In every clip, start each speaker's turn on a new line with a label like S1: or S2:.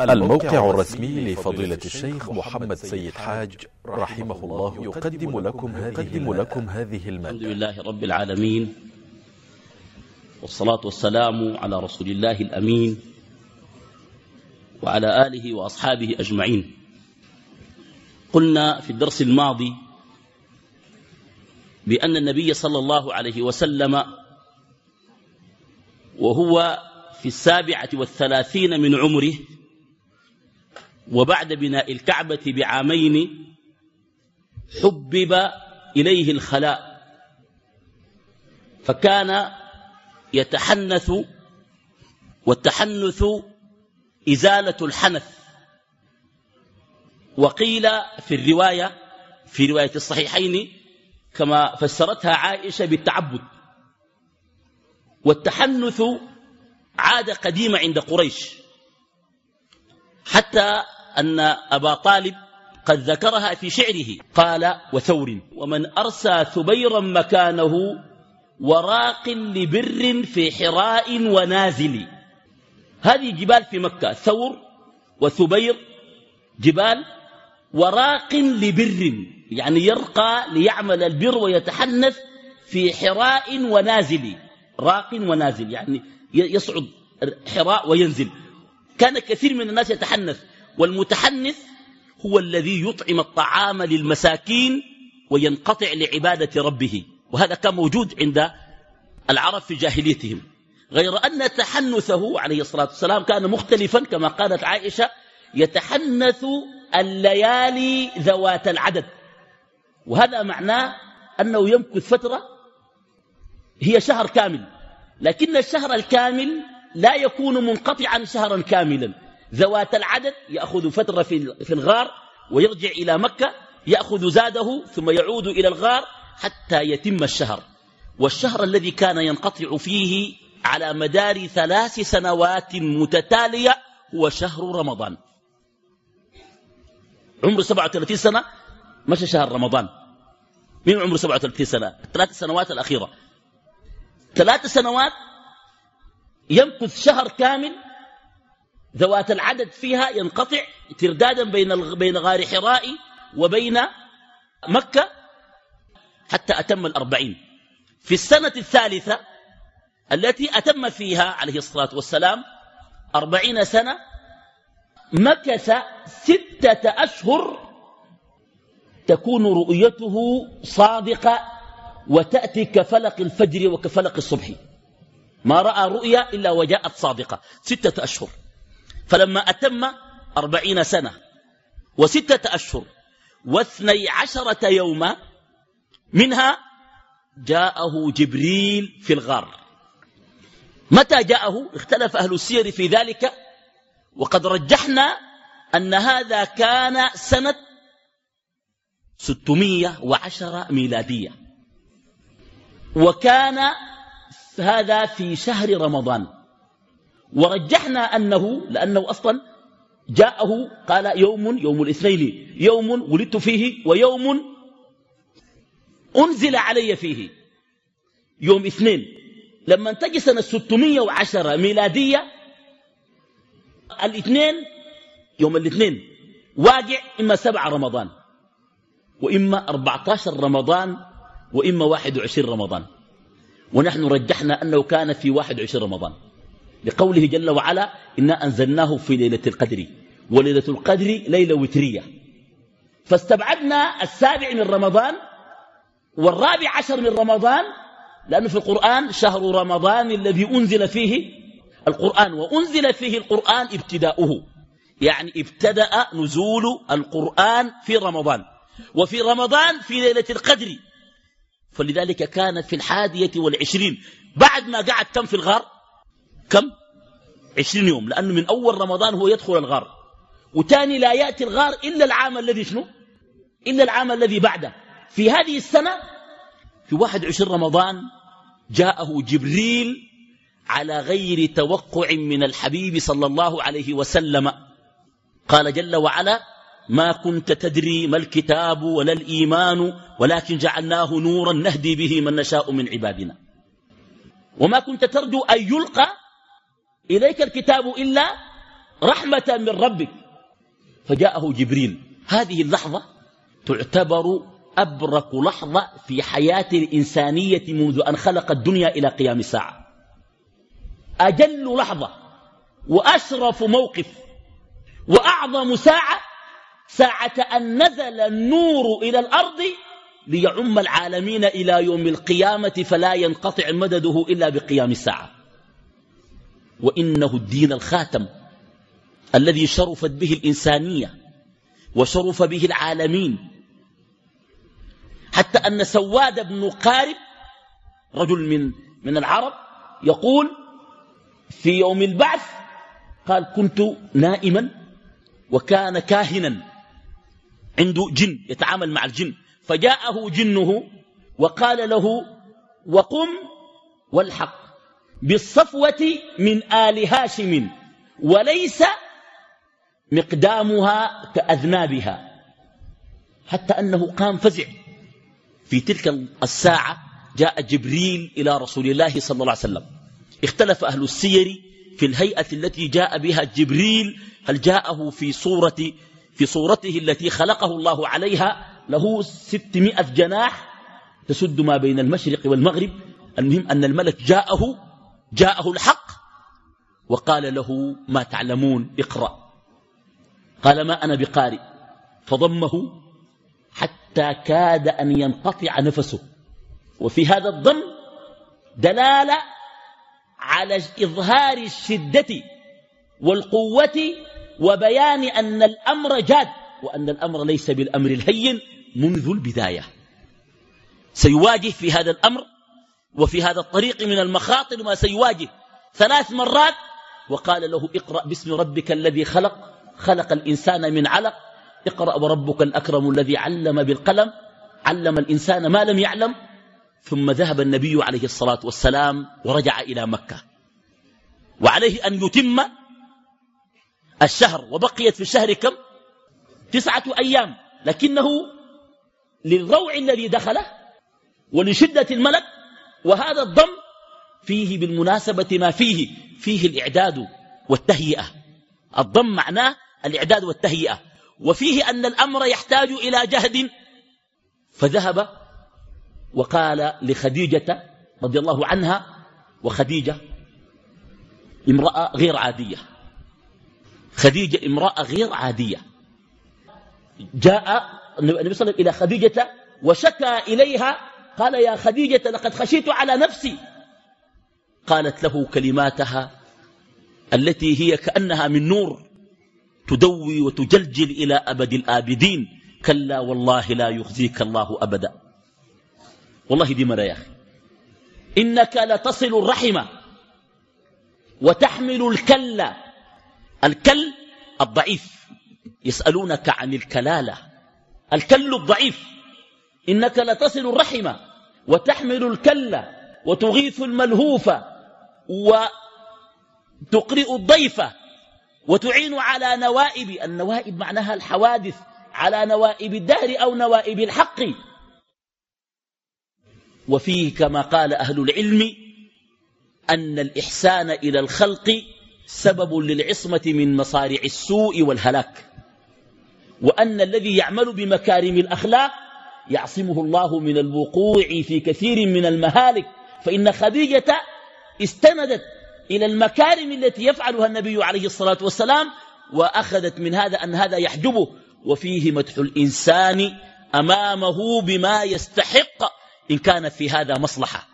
S1: الموقع الرسمي لفضيلة الشيخ محمد سيد حاج رحمه الله يقدم لكم هذه, لكم هذه
S2: الحمد
S1: المادة
S2: لله رب العالمين. والصلاة والسلام على رسول الله الأمين وعلى آله وأصحابه أجمعين. قلنا في الدرس الماضي بأن النبي صلى الله عليه وسلم وهو في السابعة والثلاثين من عمره وبعد بناء الكعبة بعامين حبب إليه الخلاء. فكان يتحنث والتحنث إزالة الحنث. وقيل في الرواية في رواية الصحيحين كما فسرتها عائشة بالتعبد. والتحنث عادة قديمة عند قريش. حتى أن أبا طالب قد ذكرها في شعره. قال وثور ومن أرسى ثبيرا مكانه وراق لبر في حراء ونازل. هذه جبال في مكة ثور وثبير جبال وراق لبر يعني يرقى ليعمل البر ويتحنث في حراء ونازل. راق ونازل يعني يصعد حراء وينزل. كان كثير من الناس يتحنث. والمتحنث هو الذي يطعم الطعام للمساكين وينقطع لعبادة ربه. وهذا كان موجود عند العرب في جاهليتهم. غير أن تحنثه عليه الصلاة والسلام كان مختلفا كما قالت عائشة يتحنث الليالي ذوات العدد. وهذا معناه أنه يمكث فترة هي شهر كامل. لكن الشهر الكامل لا يكون منقطعا شهرا كاملا. ذوات العدد يأخذ فترة في الغار ويرجع إلى مكة يأخذ زاده ثم يعود إلى الغار حتى يتم الشهر. والشهر الذي كان ينقطع فيه على مدار ثلاث سنوات متتالية هو شهر رمضان. عمر 37 سنة مشى شهر رمضان. من عمره 37 سنة؟ ثلاث سنوات الأخيرة. ثلاث سنوات يمكث شهر كامل ذوات العدد فيها ينقطع تردادا بين بين غار حراء وبين مكة حتى أتم الأربعين. في السنة الثالثة التي أتم فيها عليه الصلاة والسلام أربعين سنة مكث ستة أشهر تكون رؤيته صادقة وتأتي كفلق الفجر وكفلق الصبح. ما رأى رؤيا إلا وجاءت صادقة. ستة أشهر. فلما أتم أربعين سنة وستة أشهر واثني عشرة يوما منها جاءه جبريل في الغار. متى جاءه؟ اختلف أهل السير في ذلك وقد رجحنا أن هذا كان سنة ستمية وعشرة ميلادية. وكان هذا في شهر رمضان. ورجحنا أنه لأنه أصلا جاءه قال يوم يوم الاثنين يوم ولدت فيه ويوم أنزل علي فيه. يوم اثنين. لما تجي سنة 610 ميلادية الاثنين يوم الاثنين واقع إما سبع رمضان وإما 14 رمضان وإما 21 رمضان. ونحن رجحنا أنه كان في 21 رمضان. لقوله جل وعلا إنا أنزلناه في ليلة القدر وليلة القدر ليلة وترية. فاستبعدنا السابع من رمضان والرابع عشر من رمضان لأنه في القرآن شهر رمضان الذي أنزل فيه القرآن وأنزل فيه القرآن ابتداؤه. يعني ابتدأ نزول القرآن في رمضان. وفي رمضان في ليلة القدر. فلذلك كان في الحادية والعشرين بعد ما قعد كم في الغار كم؟ عشرين يوم لأنه من أول رمضان هو يدخل الغار. وتاني لا يأتي الغار إلا العام الذي شنو؟ إلا العام الذي بعده. في هذه السنة في واحد عشر رمضان جاءه جبريل على غير توقع من الحبيب صلى الله عليه وسلم. قال جل وعلا ما كنت تدري ما الكتاب ولا الإيمان ولكن جعلناه نورا نهدي به من نشاء من عبادنا. وما كنت ترجو أن يلقى إليك الكتاب إلا رحمة من ربك. فجاءه جبريل. هذه اللحظة تعتبر أبرك لحظة في حياة الإنسانية منذ أن خلق الدنيا إلى قيام الساعة. أجل لحظة وأشرف موقف وأعظم ساعة ساعة أن نزل النور إلى الأرض ليعم العالمين إلى يوم القيامة فلا ينقطع مدده إلا بقيام الساعة. وإنه الدين الخاتم الذي شرفت به الإنسانية وشرف به العالمين. حتى أن سواد بن قارب رجل من من العرب يقول في يوم البعث قال كنت نائما وكان كاهنا عنده جن يتعامل مع الجن. فجاءه جنه وقال له وقم والحق. بالصفوة من آل هاشم وليس مقدامها كأذنابها. حتى أنه قام فزع. في تلك الساعة جاء جبريل إلى رسول الله صلى الله عليه وسلم. اختلف أهل السير في الهيئة التي جاء بها جبريل. هل جاءه في صورة في صورته التي خلقه الله عليها له ستمائة جناح؟ تسد ما بين المشرق والمغرب. المهم أن الملك جاءه جاءه الحق وقال له ما تعلمون اقرأ. قال ما أنا بقارئ. فضمه حتى كاد أن ينقطع نفسه. وفي هذا الضم دلالة على إظهار الشدة والقوة وبيان أن الأمر جاد وأن الأمر ليس بالأمر الهين منذ البداية. سيواجه في هذا الأمر وفي هذا الطريق من المخاطر ما سيواجه ثلاث مرات وقال له اقرأ باسم ربك الذي خلق خلق الإنسان من علق اقرأ وربك الأكرم الذي علم بالقلم علم الإنسان ما لم يعلم ثم ذهب النبي عليه الصلاة والسلام ورجع إلى مكة. وعليه أن يتم الشهر وبقيت في الشهر كم؟ تسعة أيام لكنه للروع الذي دخله ولشدة الملك وهذا الضم فيه بالمناسبة ما فيه فيه الإعداد والتهيئة. الضم معناه الإعداد والتهيئة. وفيه أن الأمر يحتاج إلى جهد. فذهب وقال لخديجة رضي الله عنها وخديجة امرأة غير عادية. خديجة امرأة غير عادية. جاء النبي صلى الله عليه وسلم إلى خديجة وشكى إليها قال يا خديجة لقد خشيت على نفسي. قالت له كلماتها التي هي كأنها من نور تدوي وتجلجل إلى أبد الآبدين. كلا والله لا يخزيك الله أبدا. والله دي مرة يا أخي. إنك لتصل الرحمة وتحمل الكل. الكل الضعيف. يسألونك عن الكلالة. الكل الضعيف. إنك لتصل الرحمة وتحمل الكل وتغيث الملهوف وتقرئ الضيف وتعين على نوائب. النوائب معناها الحوادث على نوائب الدهر أو نوائب الحق. وفيه كما قال أهل العلم أن الإحسان إلى الخلق سبب للعصمة من مصارع السوء والهلاك وأن الذي يعمل بمكارم الأخلاق يعصمه الله من الوقوع في كثير من المهالك فإن خديجة استندت إلى المكارم التي يفعلها النبي عليه الصلاة والسلام وأخذت من هذا أن هذا يحجبه وفيه مدح الإنسان أمامه بما يستحق إن كانت في هذا مصلحة.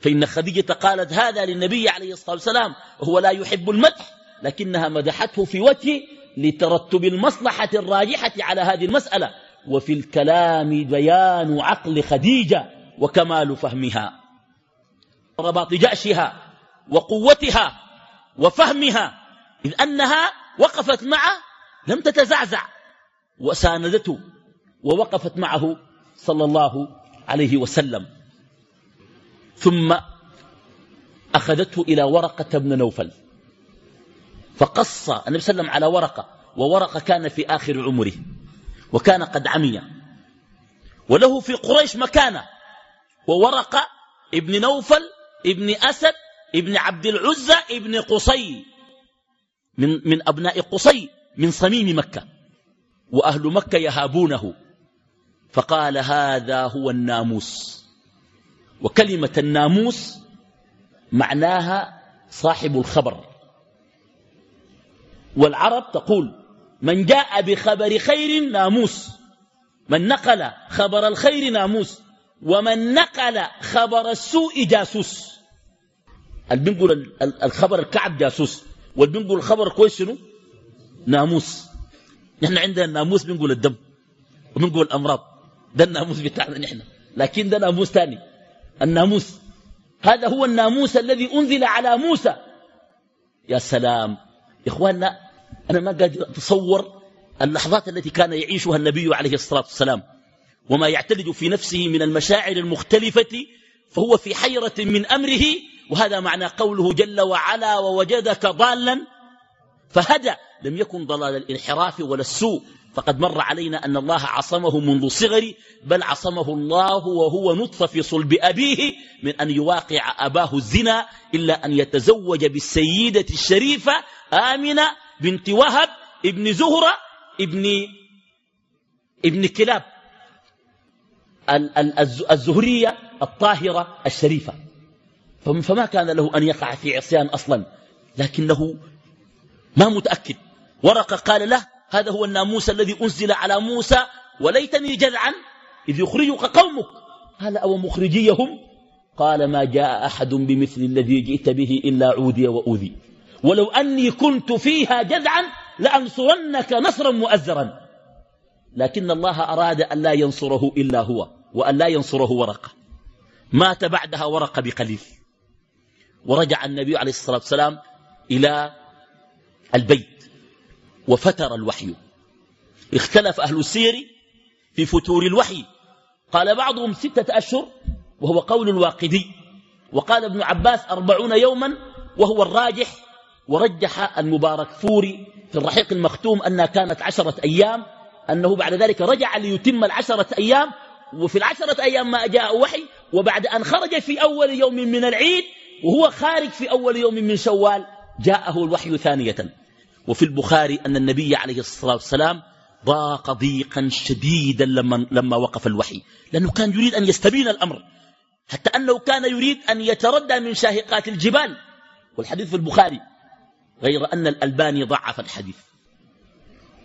S2: فإن خديجة قالت هذا للنبي عليه الصلاة والسلام وهو لا يحب المدح لكنها مدحته في وجهه لترتب المصلحة الراجحة على هذه المسألة. وفي الكلام بيان عقل خديجة وكمال فهمها رباط جأشها وقوتها وفهمها إذ أنها وقفت معه لم تتزعزع وساندته ووقفت معه صلى الله عليه وسلم. ثم أخذته إلى ورقة بن نوفل فقص النبي صلى الله عليه وسلم على ورقة وورقة كان في آخر عمره. وكان قد عمي. وله في قريش مكانة وورقة ابن نوفل ابن أسد ابن عبد العزة ابن قصي. من, من أبناء قصي من صميم مكة. وأهل مكة يهابونه. فقال هذا هو الناموس. وكلمة الناموس معناها صاحب الخبر. والعرب تقول من جاء بخبر خير ناموس. من نقل خبر الخير ناموس. ومن نقل خبر السوء جاسوس. البنقول الخبر الكعب جاسوس؟ والبنقول الخبر كويس شنو؟ ناموس. نحن عندنا الناموس بنقول الدم. وبنقول الأمراض. ده الناموس بتاعنا نحن. لكن ده ناموس ثاني الناموس. هذا هو الناموس الذي أنزل على موسى. يا سلام. إخواننا أنا ما قادر أتصور اللحظات التي كان يعيشها النبي عليه الصلاة والسلام. وما يعتلج في نفسه من المشاعر المختلفة فهو في حيرة من أمره وهذا معنى قوله جل وعلا ووجدك ضالا فهدى لم يكن ضلال الانحراف ولا السوء. فقد مر علينا أن الله عصمه منذ صغر بل عصمه الله وهو نطف في صلب أبيه من أن يواقع أباه الزنا إلا أن يتزوج بالسيدة الشريفة آمنة بنت وهب ابن زهرة ابن ابن كلاب الزهرية الطاهرة الشريفة. فما كان له أن يقع في عصيان أصلا لكنه ما متأكد. ورقة قال له هذا هو الناموس الذي أنزل على موسى وليتني جذعا إذ يخرجك قومك. قال أو مخرجيهم؟ قال ما جاء أحد بمثل الذي جئت به إلا عودي وأوذي. ولو أني كنت فيها جذعا لأنصرنك نصرا مؤزرا. لكن الله أراد أن لا ينصره إلا هو وأن لا ينصره ورقة. مات بعدها ورقة بقليل. ورجع النبي عليه الصلاة والسلام إلى البيت وفتر الوحي. اختلف أهل السير في فتور الوحي. قال بعضهم ستة أشهر وهو قول الواقدي. وقال ابن عباس أربعون يوما وهو الراجح ورجح المبارك فوري في الرحيق المختوم أنها كانت عشرة أيام أنه بعد ذلك رجع ليتم العشرة أيام وفي العشرة أيام ما جاء وحي وبعد أن خرج في أول يوم من العيد وهو خارج في أول يوم من شوال جاءه الوحي ثانية. وفي البخاري أن النبي عليه الصلاة والسلام ضاق ضيقا شديدا لما, لما وقف الوحي لأنه كان يريد أن يستبين الأمر حتى أنه كان يريد أن يتردى من شاهقات الجبال. والحديث في البخاري غير أن الألباني ضعف الحديث.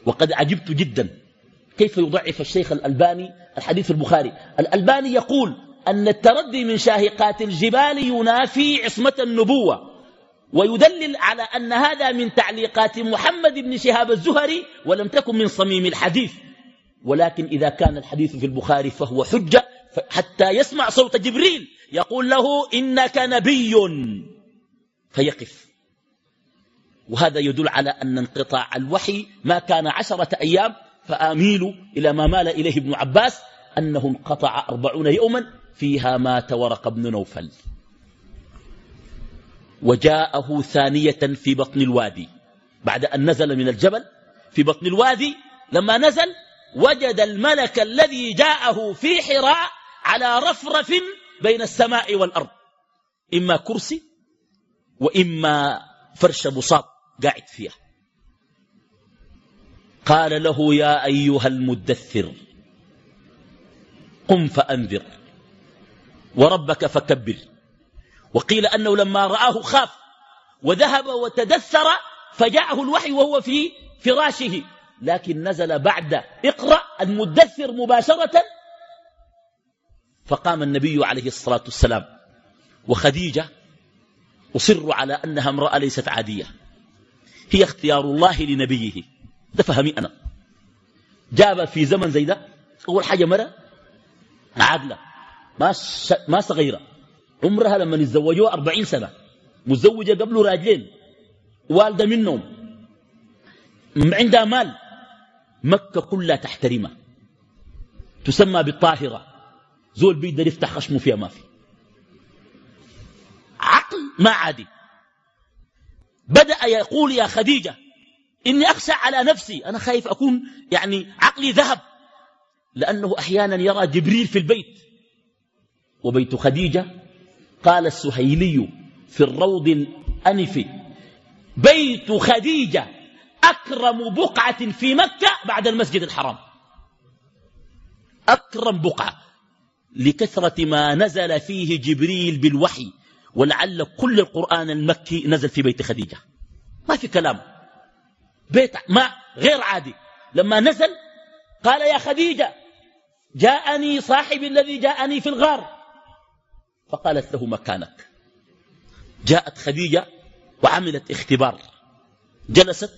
S2: وقد عجبت جدا. كيف يضعف الشيخ الألباني الحديث البخاري؟ الألباني يقول أن التردي من شاهقات الجبال ينافي عصمة النبوة ويدلل على أن هذا من تعليقات محمد بن شهاب الزهري ولم تكن من صميم الحديث. ولكن إذا كان الحديث في البخاري فهو حجة حتى يسمع صوت جبريل يقول له إنك نبي. فيقف. وهذا يدل على أن انقطاع الوحي ما كان عشرة أيام فآميل إلى ما مال إليه ابن عباس أنه انقطع أربعون يوما فيها مات ورق بن نوفل. وجاءه ثانية في بطن الوادي. بعد أن نزل من الجبل في بطن الوادي لما نزل وجد الملك الذي جاءه في حراء على رفرف بين السماء والأرض. إما كرسي وإما فرش بساط قاعد فيها. قال له يا أيها المدثر قم فأنذر وربك فكبر. وقيل أنه لما رآه خاف وذهب وتدثر فجاءه الوحي وهو في فراشه. لكن نزل بعد اقرأ المدثر مباشرة. فقام النبي عليه الصلاة والسلام وخديجة أصر على أنها امرأة ليست عادية. هي اختيار الله لنبيه. ده فهمي أنا. جاب في زمن زي ده أول حاجة مرة عادلة ما, ما صغيرة. عمرها لما يتزوجوها أربعين سنة متزوجة قبله راجلين والدة منهم. عندها مال. مكة كلها تحترمها تسمى بالطاهرة. زول بيقدر يفتح خشمه فيها ما في. عقل ما عادي. بدأ يقول يا خديجة إني أخشى على نفسي أنا خايف أكون يعني عقلي ذهب لأنه أحيانا يرى جبريل في البيت. وبيت خديجة قال السهيلي في الروض الأنف بيت خديجة أكرم بقعة في مكة بعد المسجد الحرام. أكرم بقعة لكثرة ما نزل فيه جبريل بالوحي. ولعل كل القرآن المكي نزل في بيت خديجة. ما في كلام. بيت ما غير عادي. لما نزل قال يا خديجة جاءني صاحبي الذي جاءني في الغار. فقالت له مكانك. جاءت خديجة وعملت اختبار. جلست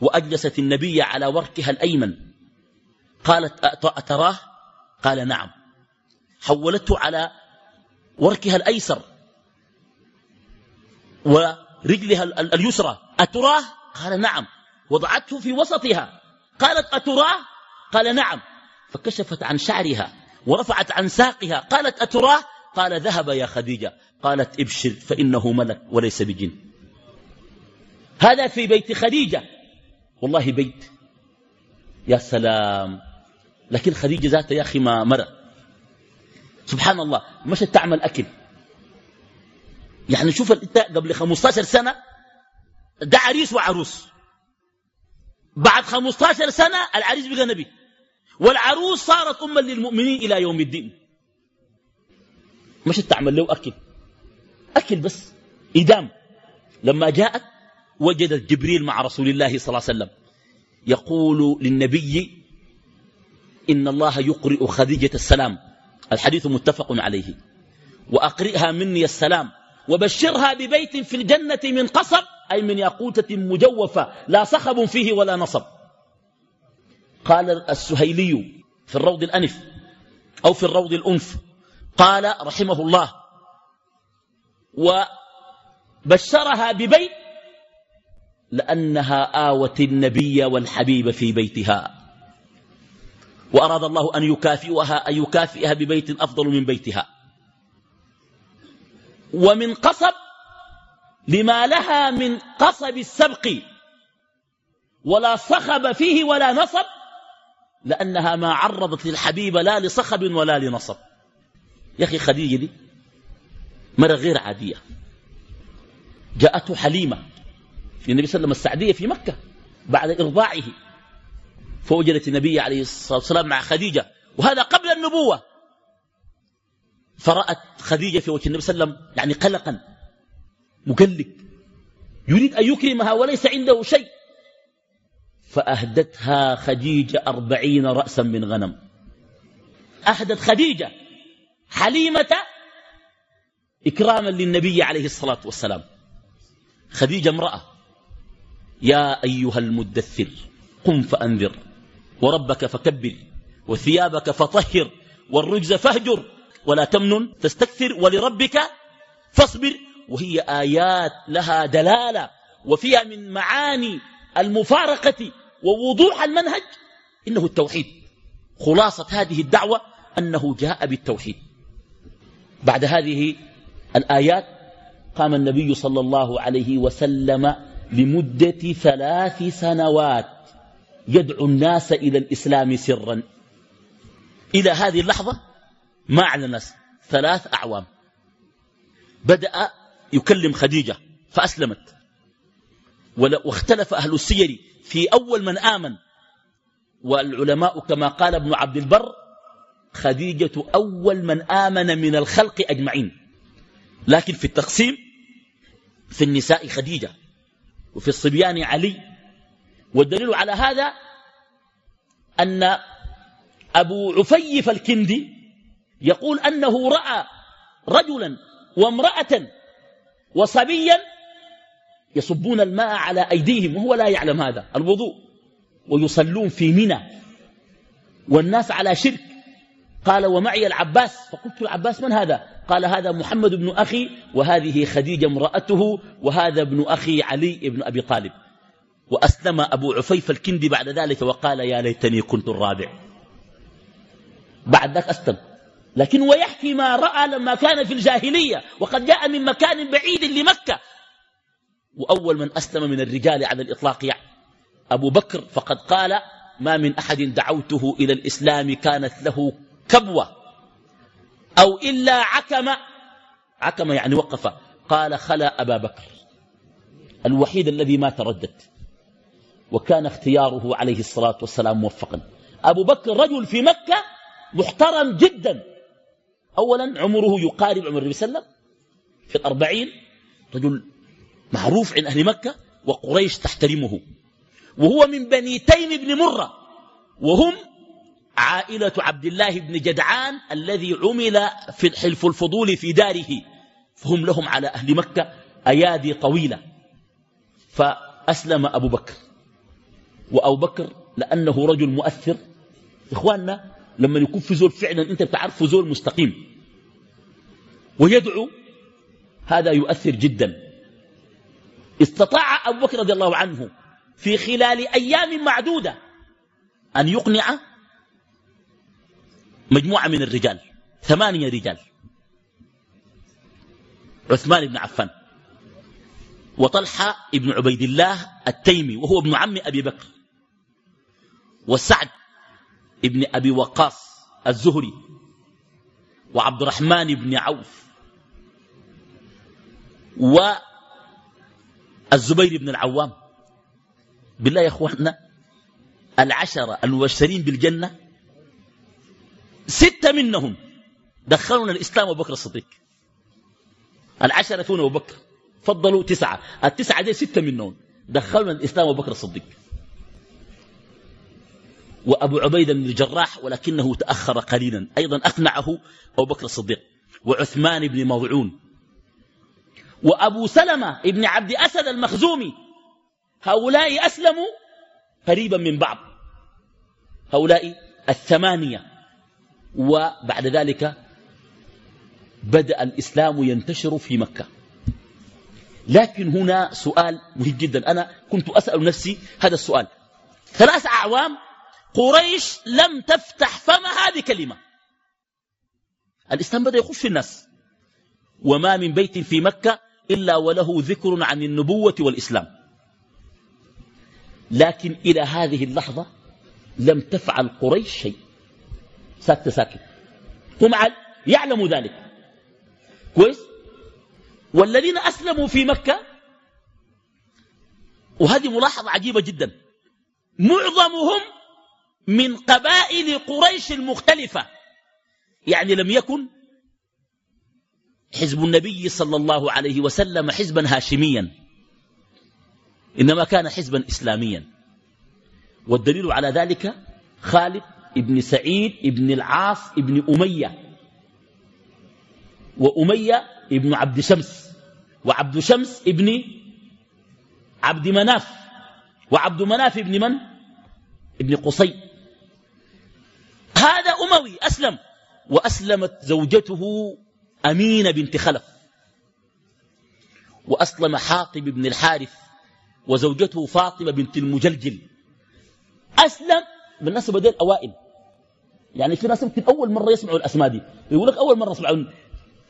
S2: وأجلست النبي على وركها الأيمن. قالت أتراه؟ قال نعم. حولته على وركها الأيسر. ورجلها اليسرى. أتراه؟ قال نعم. وضعته في وسطها. قالت أتراه؟ قال نعم. فكشفت عن شعرها ورفعت عن ساقها. قالت أتراه؟ قال ذهب يا خديجة. قالت ابشر فإنه ملك وليس بجن. هذا في بيت خديجة. والله بيت. يا سلام. لكن خديجة ذات يا أخي ما مرة سبحان الله. مشت تعمل أكل. يعني شوف انت قبل 15 سنة ده عريس وعروس. بعد 15 سنة العريس بقى نبي. والعروس صارت أما للمؤمنين إلى يوم الدين. مشت تعمل له أكل. أكل بس. إدام. لما جاءت وجدت جبريل مع رسول الله صلى الله عليه وسلم. يقول للنبي إن الله يقرئ خديجة السلام. الحديث متفق عليه. وأقرئها مني السلام. وبشرها ببيت في الجنة من قصب أي من ياقوتة مجوفة لا صخب فيه ولا نصب. قال السهيلي في الروض الأنف أو في الروض الأنف. قال رحمه الله وبشرها ببيت لأنها آوت النبي والحبيب في بيتها. وأراد الله أن يكافئها, أن يكافئها ببيت أفضل من بيتها. ومن قصب لما لها من قصب السبق. ولا صخب فيه ولا نصب لأنها ما عرضت للحبيب لا لصخب ولا لنصب. يا أخي خديجة دي مرة غير عادية. جاءته حليمة في النبي صلى الله عليه وسلم السعدية في مكة بعد إرضاعه فوجدت النبي عليه الصلاة والسلام مع خديجة وهذا قبل النبوة. فرأت خديجة في وجه النبي صلى الله عليه وسلم يعني قلقا. مقلق. يريد أن يكرمها وليس عنده شيء. فأهدتها خديجة أربعين رأسا من غنم. أهدت خديجة حليمة إكراما للنبي عليه الصلاة والسلام. خديجة امرأة. يا أيها المدثر قم فأنذر وربك فكبر وثيابك فطهر والرجز فاهجر. ولا تمنن تستكثر ولربك فاصبر. وهي آيات لها دلالة وفيها من معاني المفارقة ووضوح المنهج إنه التوحيد. خلاصة هذه الدعوة أنه جاء بالتوحيد. بعد هذه الآيات قام النبي صلى الله عليه وسلم لمدة ثلاث سنوات يدعو الناس إلى الإسلام سرا. إلى هذه اللحظة ما أعلن ثلاث أعوام. بدأ يكلم خديجة فأسلمت. واختلف أهل السير في أول من آمن. والعلماء كما قال ابن عبد البر خديجة أول من آمن من الخلق أجمعين. لكن في التقسيم في النساء خديجة وفي الصبيان علي. والدليل على هذا أن أبو عفيف الكندي يقول أنه رأى رجلا وامرأة وصبيا يصبون الماء على أيديهم وهو لا يعلم هذا الوضوء ويصلون في منى والناس على شرك. قال ومعي العباس. فقلت العباس من هذا؟ قال هذا محمد بن أخي وهذه خديجة امرأته وهذا ابن أخي علي بن أبي طالب. وأسلم أبو عفيف الكندي بعد ذلك وقال يا ليتني كنت الرابع. بعد ذلك أسلم. لكن ويحكي ما رأى لما كان في الجاهلية وقد جاء من مكان بعيد لمكة. وأول من أسلم من الرجال على الإطلاق يعني. أبو بكر فقد قال ما من أحد دعوته إلى الإسلام كانت له كبوة أو إلا عكم. عكم يعني وقف. قال خلا أبا بكر الوحيد الذي ما تردد وكان اختياره عليه الصلاة والسلام موفقا. أبو بكر رجل في مكة محترم جدا. أولا عمره يقارب عمر النبي صلى الله عليه وسلم في الأربعين رجل معروف عند أهل مكة وقريش تحترمه. وهو من بني تيم بن مرة. وهم عائلة عبد الله بن جدعان الذي عمل في حلف الفضول في داره. فهم لهم على أهل مكة أيادي طويلة. فأسلم أبو بكر. وأبو بكر لأنه رجل مؤثر. إخواننا لما يكون في زول فعلا أنت بتعرفه زول مستقيم ويدعو هذا يؤثر جدا. استطاع أبو بكر رضي الله عنه في خلال أيام معدودة أن يقنع مجموعة من الرجال ثمانية رجال. عثمان بن عفان وطلحة بن عبيد الله التيمي وهو ابن عم أبي بكر وسعد ابن أبي وقاص الزهري وعبد الرحمن بن عوف والزبير بن العوام. بالله يا إخواننا العشرة المبشرين بالجنة ستة منهم دخلونا الإسلام أبو بكر الصديق. العشرة فون أبو بكر فضلوا تسعة. التسعة دي ستة منهم دخلنا الإسلام أبو بكر الصديق. وأبو عبيدة بن الجراح ولكنه تأخر قليلا. أيضا أقنعه أبو بكر الصديق وعثمان بن مضعون وأبو سلمة ابن عبد أسد المخزومي. هؤلاء أسلموا قريبا من بعض. هؤلاء الثمانية. وبعد ذلك بدأ الإسلام ينتشر في مكة. لكن هنا سؤال مهم جدا. أنا كنت أسأل نفسي هذا السؤال. ثلاث أعوام قريش لم تفتح فمها بكلمة الإسلام بدأ يخش في الناس. وما من بيت في مكة إلا وله ذكر عن النبوة والإسلام. لكن إلى هذه اللحظة لم تفعل قريش شيء. ساكت ساكت. هم يعلموا ذلك. كويس؟ والذين أسلموا في مكة وهذه ملاحظة عجيبة جدا. معظمهم من قبائل قريش المختلفة. يعني لم يكن حزب النبي صلى الله عليه وسلم حزبا هاشميا إنما كان حزبا إسلاميا. والدليل على ذلك خالد ابن سعيد ابن العاص ابن أمية وأمية ابن عبد شمس وعبد شمس ابن عبد مناف وعبد مناف ابن من؟ ابن قصي. أموي أسلم. وأسلمت زوجته أمينة بنت خلف. وأسلم حاطب بن الحارث وزوجته فاطمة بنت المجلجل. أسلم. بالنسبة دي الأوائل يعني في ناس يمكن أول مرة يسمعوا الأسماء دي. يقول لك أول مرة يسمعوا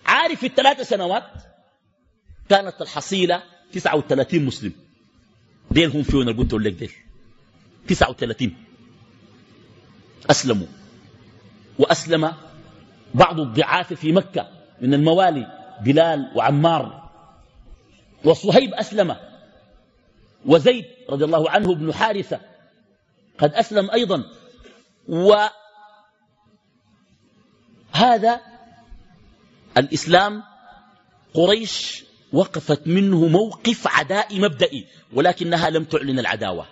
S2: عارف في الثلاث سنوات كانت الحصيلة 39 مسلم. ديل هم فيون اللي قلت لك ديل 39 أسلموا. وأسلم بعض الضعاف في مكة من الموالي بلال وعمار. وصهيب أسلم. وزيد رضي الله عنه بن حارثة قد أسلم أيضا. وهذا الإسلام قريش وقفت منه موقف عداء مبدئي ولكنها لم تعلن العداوة.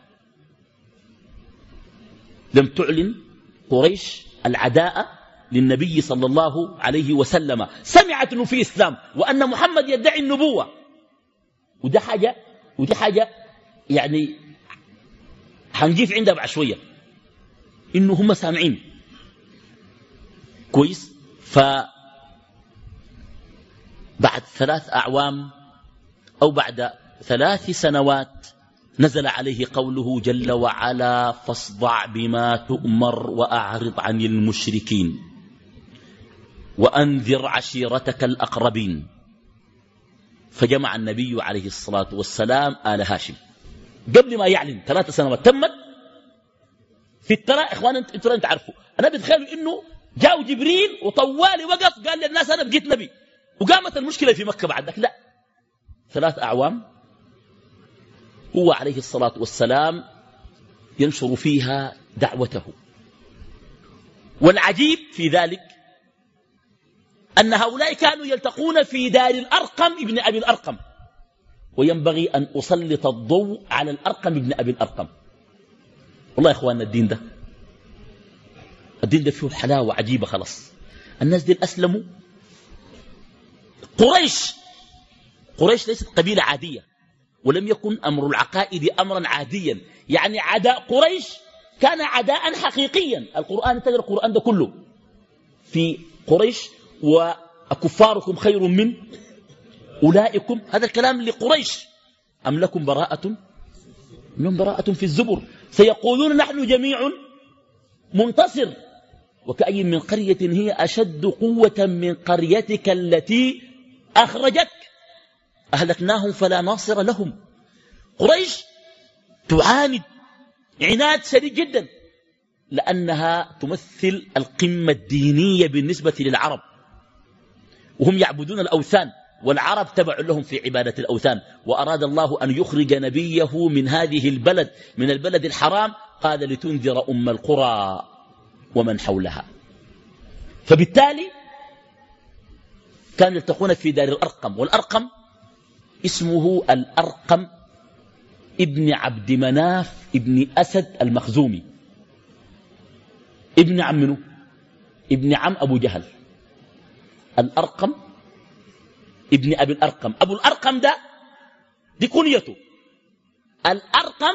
S2: لم تعلن قريش العداء للنبي صلى الله عليه وسلم. سمعت إنه في إسلام وأن محمد يدعي النبوة. وده حاجة ودي حاجة يعني حنجيف عندها بعد شوية. إنه هم سامعين. كويس؟ ف بعد ثلاث أعوام أو بعد ثلاث سنوات نزل عليه قوله جل وعلا فاصدع بما تؤمر وأعرض عن المشركين وأنذر عشيرتك الأقربين. فجمع النبي عليه الصلاة والسلام آل هاشم. قبل ما يعلن ثلاث سنوات تمت في الترى إخوان أنتوا انت عارفوا أنا بتخيلوا إنه جاء جبريل وطوالي وقف قال للناس أنا بقيت نبي. وقامت المشكلة في مكة بعدك لا. ثلاث أعوام هو عليه الصلاة والسلام ينشر فيها دعوته. والعجيب في ذلك أن هؤلاء كانوا يلتقون في دار الأرقم ابن أبي الأرقم وينبغي أن أسلط الضوء على الأرقم ابن أبي الأرقم. والله يا إخواننا الدين ده الدين ده فيه حلاوة عجيبة خلاص. الناس دي أسلموا. قريش قريش ليست قبيلة عادية. ولم يكن أمر العقائد أمرا عاديا. يعني عداء قريش كان عداء حقيقيا. القرآن تقرأ القرآن ده كله في قريش وأكفاركم خير من أولئكم. هذا الكلام لقريش. أم لكم براءة؟ من براءة في الزبر. سيقولون نحن جميع منتصر. وكأي من قرية هي أشد قوة من قريتك التي أخرجتك. أهلكناهم فلا ناصر لهم. قريش تعاند عناد شديد جدا لأنها تمثل القمة الدينية بالنسبة للعرب. وهم يعبدون الأوثان والعرب تبع لهم في عبادة الأوثان. وأراد الله أن يخرج نبيه من هذه البلد من البلد الحرام. قال لتنذر أم القرى ومن حولها. فبالتالي كانوا يلتقون في دار الأرقم والأرقم اسمه الأرقم ابن عبد مناف ابن أسد المخزومي. ابن عم منه ابن عم أبو جهل. الأرقم ابن أبي الأرقم. أبو الأرقم ده دي كنيته. الأرقم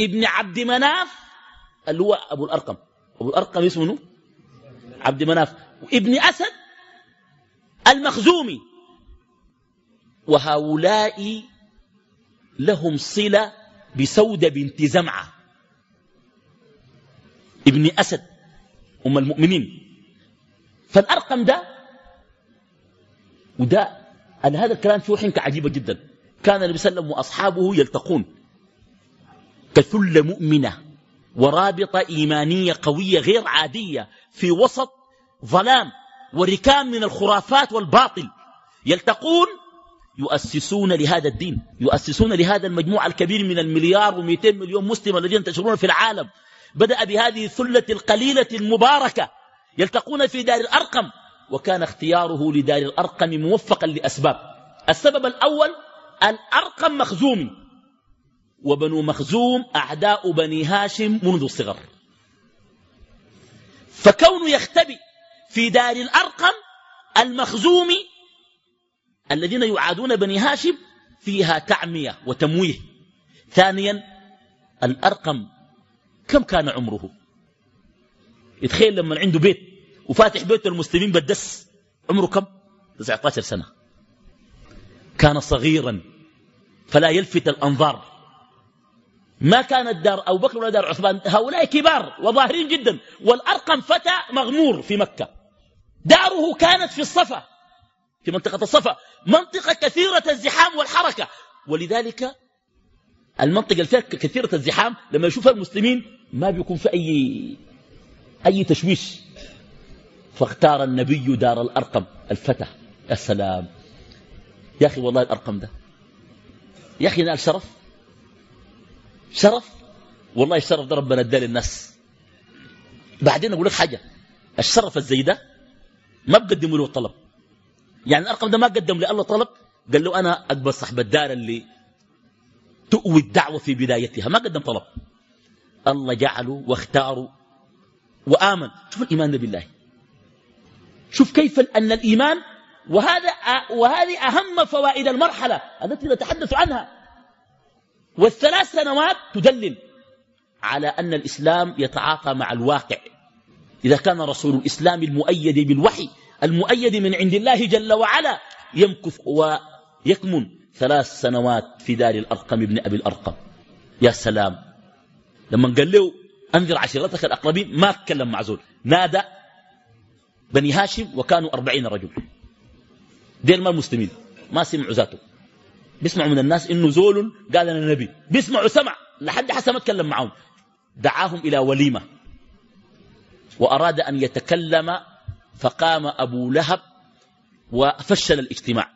S2: ابن عبد مناف اللي هو أبو الأرقم. أبو الأرقم اسمه عبد مناف. وابن أسد المخزومي. وهؤلاء لهم صلة بسودة بنت زمعة. ابن أسد أم المؤمنين. فالأرقم ده وده أنا هذا الكلام فيه حنكة عجيبة جدا. كان النبي صلى الله عليه وسلم وأصحابه يلتقون. كثلة مؤمنة ورابطة إيمانية قوية غير عادية في وسط ظلام وركام من الخرافات والباطل. يلتقون يؤسسون لهذا الدين يؤسسون لهذا المجموع الكبير من المليار و200 مليون مسلم الذين ينتشرون في العالم. بدأ بهذه الثلة القليلة المباركة يلتقون في دار الأرقم وكان اختياره لدار الأرقم موفقا لأسباب. السبب الأول الأرقم مخزومي وبنو مخزوم أعداء بني هاشم منذ الصغر. فكونه يختبئ في دار الأرقم المخزومي الذين يعادون بني هاشم فيها تعمية وتمويه. ثانيا الأرقم كم كان عمره؟ يتخيل لما عنده بيت وفاتح بيت المسلمين بالدس عمره كم؟ 19 سنة. كان صغيرا فلا يلفت الأنظار. ما كانت دار أبو بكر ولا دار عثمان هؤلاء كبار وظاهرين جدا والأرقم فتى مغمور في مكة. داره كانت في الصفا. في منطقة الصفا منطقة كثيرة الزحام والحركة. ولذلك المنطقة فيها كثيرة الزحام لما يشوف المسلمين ما بيكون في أي أي تشويش. فاختار النبي دار الأرقم الفتى السلام يا أخي والله الأرقم ده. يا أخي نال شرف. شرف؟ والله الشرف ده ربنا اداه للناس. بعدين أقول لك حاجة. الشرف الزي ده ما بقدموا له طلب. يعني الأرقم ده ما قدم لله طلب. قال له أنا أقبل صاحب الدار اللي تؤوي الدعوة في بدايتها. ما قدم طلب. الله جعله واختاره وآمن شوف الإيمان بالله. شوف كيف أن الإيمان وهذا وهذه أهم فوائد المرحلة. التي نتحدث عنها. والثلاث سنوات تدلل على أن الإسلام يتعاطى مع الواقع. إذا كان رسول الإسلام المؤيد بالوحي المؤيد من عند الله جل وعلا. يمكث ويكمن ثلاث سنوات في دار الأرقم ابن أبي الأرقم. يا سلام. لما قال له أنذر عشيرتك الأقربين ما تكلم مع زول. نادى بني هاشم وكانوا أربعين رجل دير ما المسلمين؟ ما سمعوا ذاته. بيسمعوا من الناس إنه زول قال أنا نبي. بيسمعوا سمع. لحد حسن ما تكلم معهم. دعاهم إلى وليمة. وأراد أن يتكلم فقام أبو لهب وفشل الاجتماع.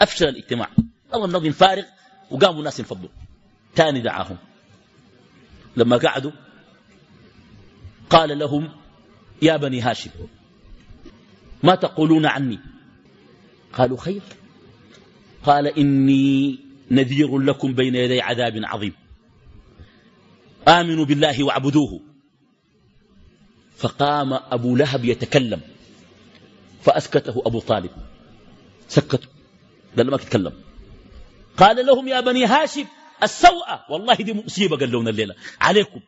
S2: أفشل الاجتماع. أول نظم فارغ وقاموا الناس ينفضوا. تاني دعاهم. لما قعدوا قال لهم يا بني هاشم ما تقولون عني؟ قالوا خير. قال إني نذير لكم بين يدي عذاب عظيم. آمنوا بالله واعبدوه. فقام أبو لهب يتكلم. فأسكته أبو طالب. سكتوا قال ما تتكلم. قال لهم يا بني هاشم السوءة والله دي مصيبة قال لهم الليلة. عليكم.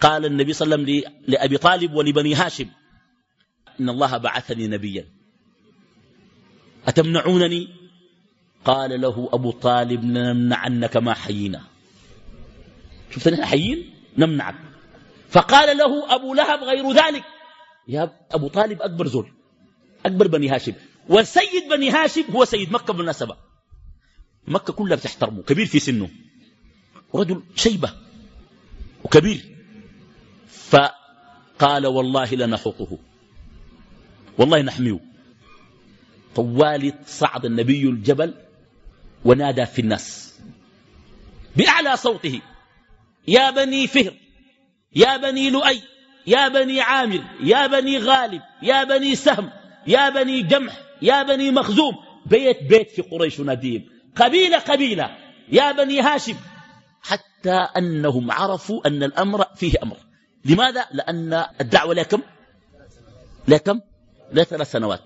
S2: قال النبي صلى الله عليه وسلم لأبي طالب ولبني هاشم إن الله بعثني نبيا. أتمنعونني؟ قال له أبو طالب لنمنعنك ما حيينا. شفت نحن حيين؟ نمنعك. فقال له أبو لهب غير ذلك. يا أبو طالب أكبر زول أكبر بني هاشم. والسيد بني هاشم هو سيد مكة بالمناسبة. مكة كلها بتحترمه كبير في سنه. رجل شيبة وكبير. فقال والله لنحطه والله نحميه. طوالي صعد النبي الجبل ونادى في الناس. بأعلى صوته. يا بني فهر يا بني لؤي. يا بني عامر يا بني غالب يا بني سهم يا بني جمح يا بني مخزوم بيت بيت في قريش يناديهم قبيلة قبيلة يا بني هاشم. حتى أنهم عرفوا أن الأمر فيه أمر. لماذا؟ لأن الدعوة لها كم؟ لها كم؟ لها ثلاث سنوات.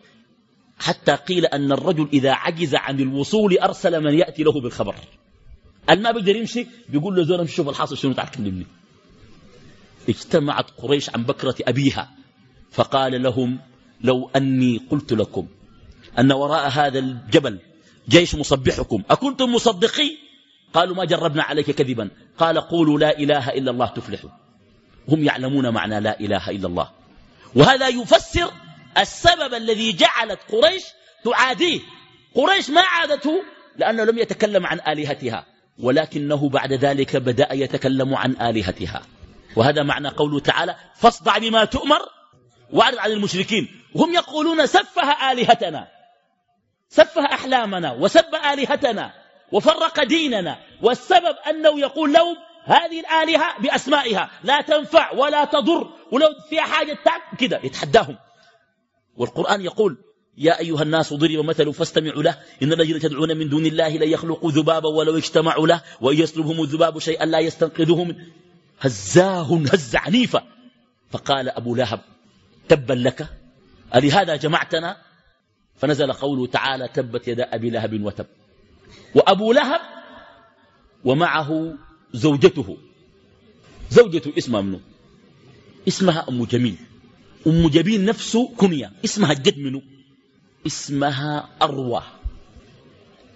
S2: حتى قيل أن الرجل إذا عجز عن الوصول أرسل من يأتي له بالخبر. ما بيقدر يمشي؟ بيقول له زول شوف الحاصل شنو تعال كلمني اجتمعت قريش عن بكرة أبيها فقال لهم لو أني قلت لكم أن وراء هذا الجبل جيش مصبحكم أكنتم مصدقي؟ قالوا ما جربنا عليك كذبا. قال قولوا لا إله إلا الله تفلحوا. هم يعلمون معنى لا إله إلا الله. وهذا يفسر السبب الذي جعلت قريش تعاديه. قريش ما عادته لأنه لم يتكلم عن آلهتها ولكنه بعد ذلك بدأ يتكلم عن آلهتها. وهذا معنى قوله تعالى فاصدع بما تؤمر وأعرض عن المشركين. هم يقولون سفه آلهتنا سفه أحلامنا وسب آلهتنا وفرق ديننا والسبب أنه يقول لهم هذه الآلهة بأسمائها لا تنفع ولا تضر ولو فيها حاجة تعب كده يتحداهم. والقرآن يقول يا أيها الناس ضرب مثل فاستمعوا له إن الذين تدعون من دون الله لن يخلقوا ذبابا ولو اجتمعوا له وإن يسلبهم الذباب شيئا لا يستنقذه من هزاه هزة عنيفة. فقال أبو لهب تبا لك؟ ألهذا جمعتنا؟ فنزل قوله تعالى تبت يدا أبي لهب وتب. وأبو لهب ومعه زوجته. زوجته اسمها منه اسمها أم جميل. أم جميل نفسه كنية. اسمها الجد منه اسمها أروى.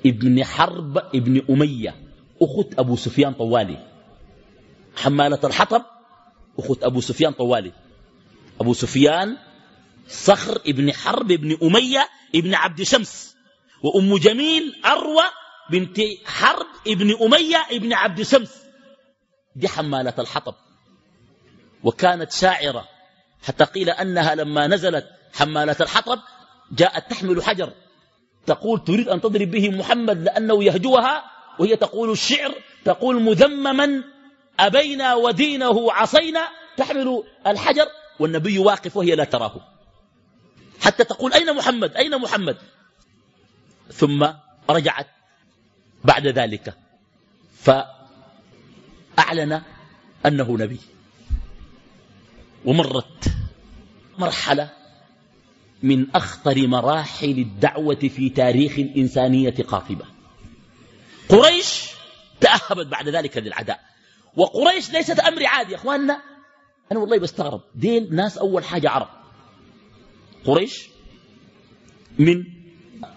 S2: ابن حرب ابن أمية. أخت أبو سفيان طوالي. حمالة الحطب أخت أبو سفيان طوالي. أبو سفيان صخر ابن حرب ابن أمية ابن عبد شمس. وأم جميل أروى بنت حرب ابن أمية ابن عبد شمس. دي حمالة الحطب. وكانت شاعرة. حتى قيل أنها لما نزلت حمالة الحطب جاءت تحمل حجر. تقول تريد أن تضرب به محمد لأنه يهجوها وهي تقول الشعر تقول مذمما أبينا ودينه عصينا تحمل الحجر والنبي واقف وهي لا تراه. حتى تقول أين محمد؟ أين محمد؟ ثم رجعت بعد ذلك. فأعلن أنه نبي. ومرت مرحلة من أخطر مراحل الدعوة في تاريخ الإنسانية قاطبة. قريش تأهبت بعد ذلك للعداء. وقريش ليست أمر عادي يا أخواننا. أنا والله بستغرب. دين ناس أول حاجة عرب. قريش من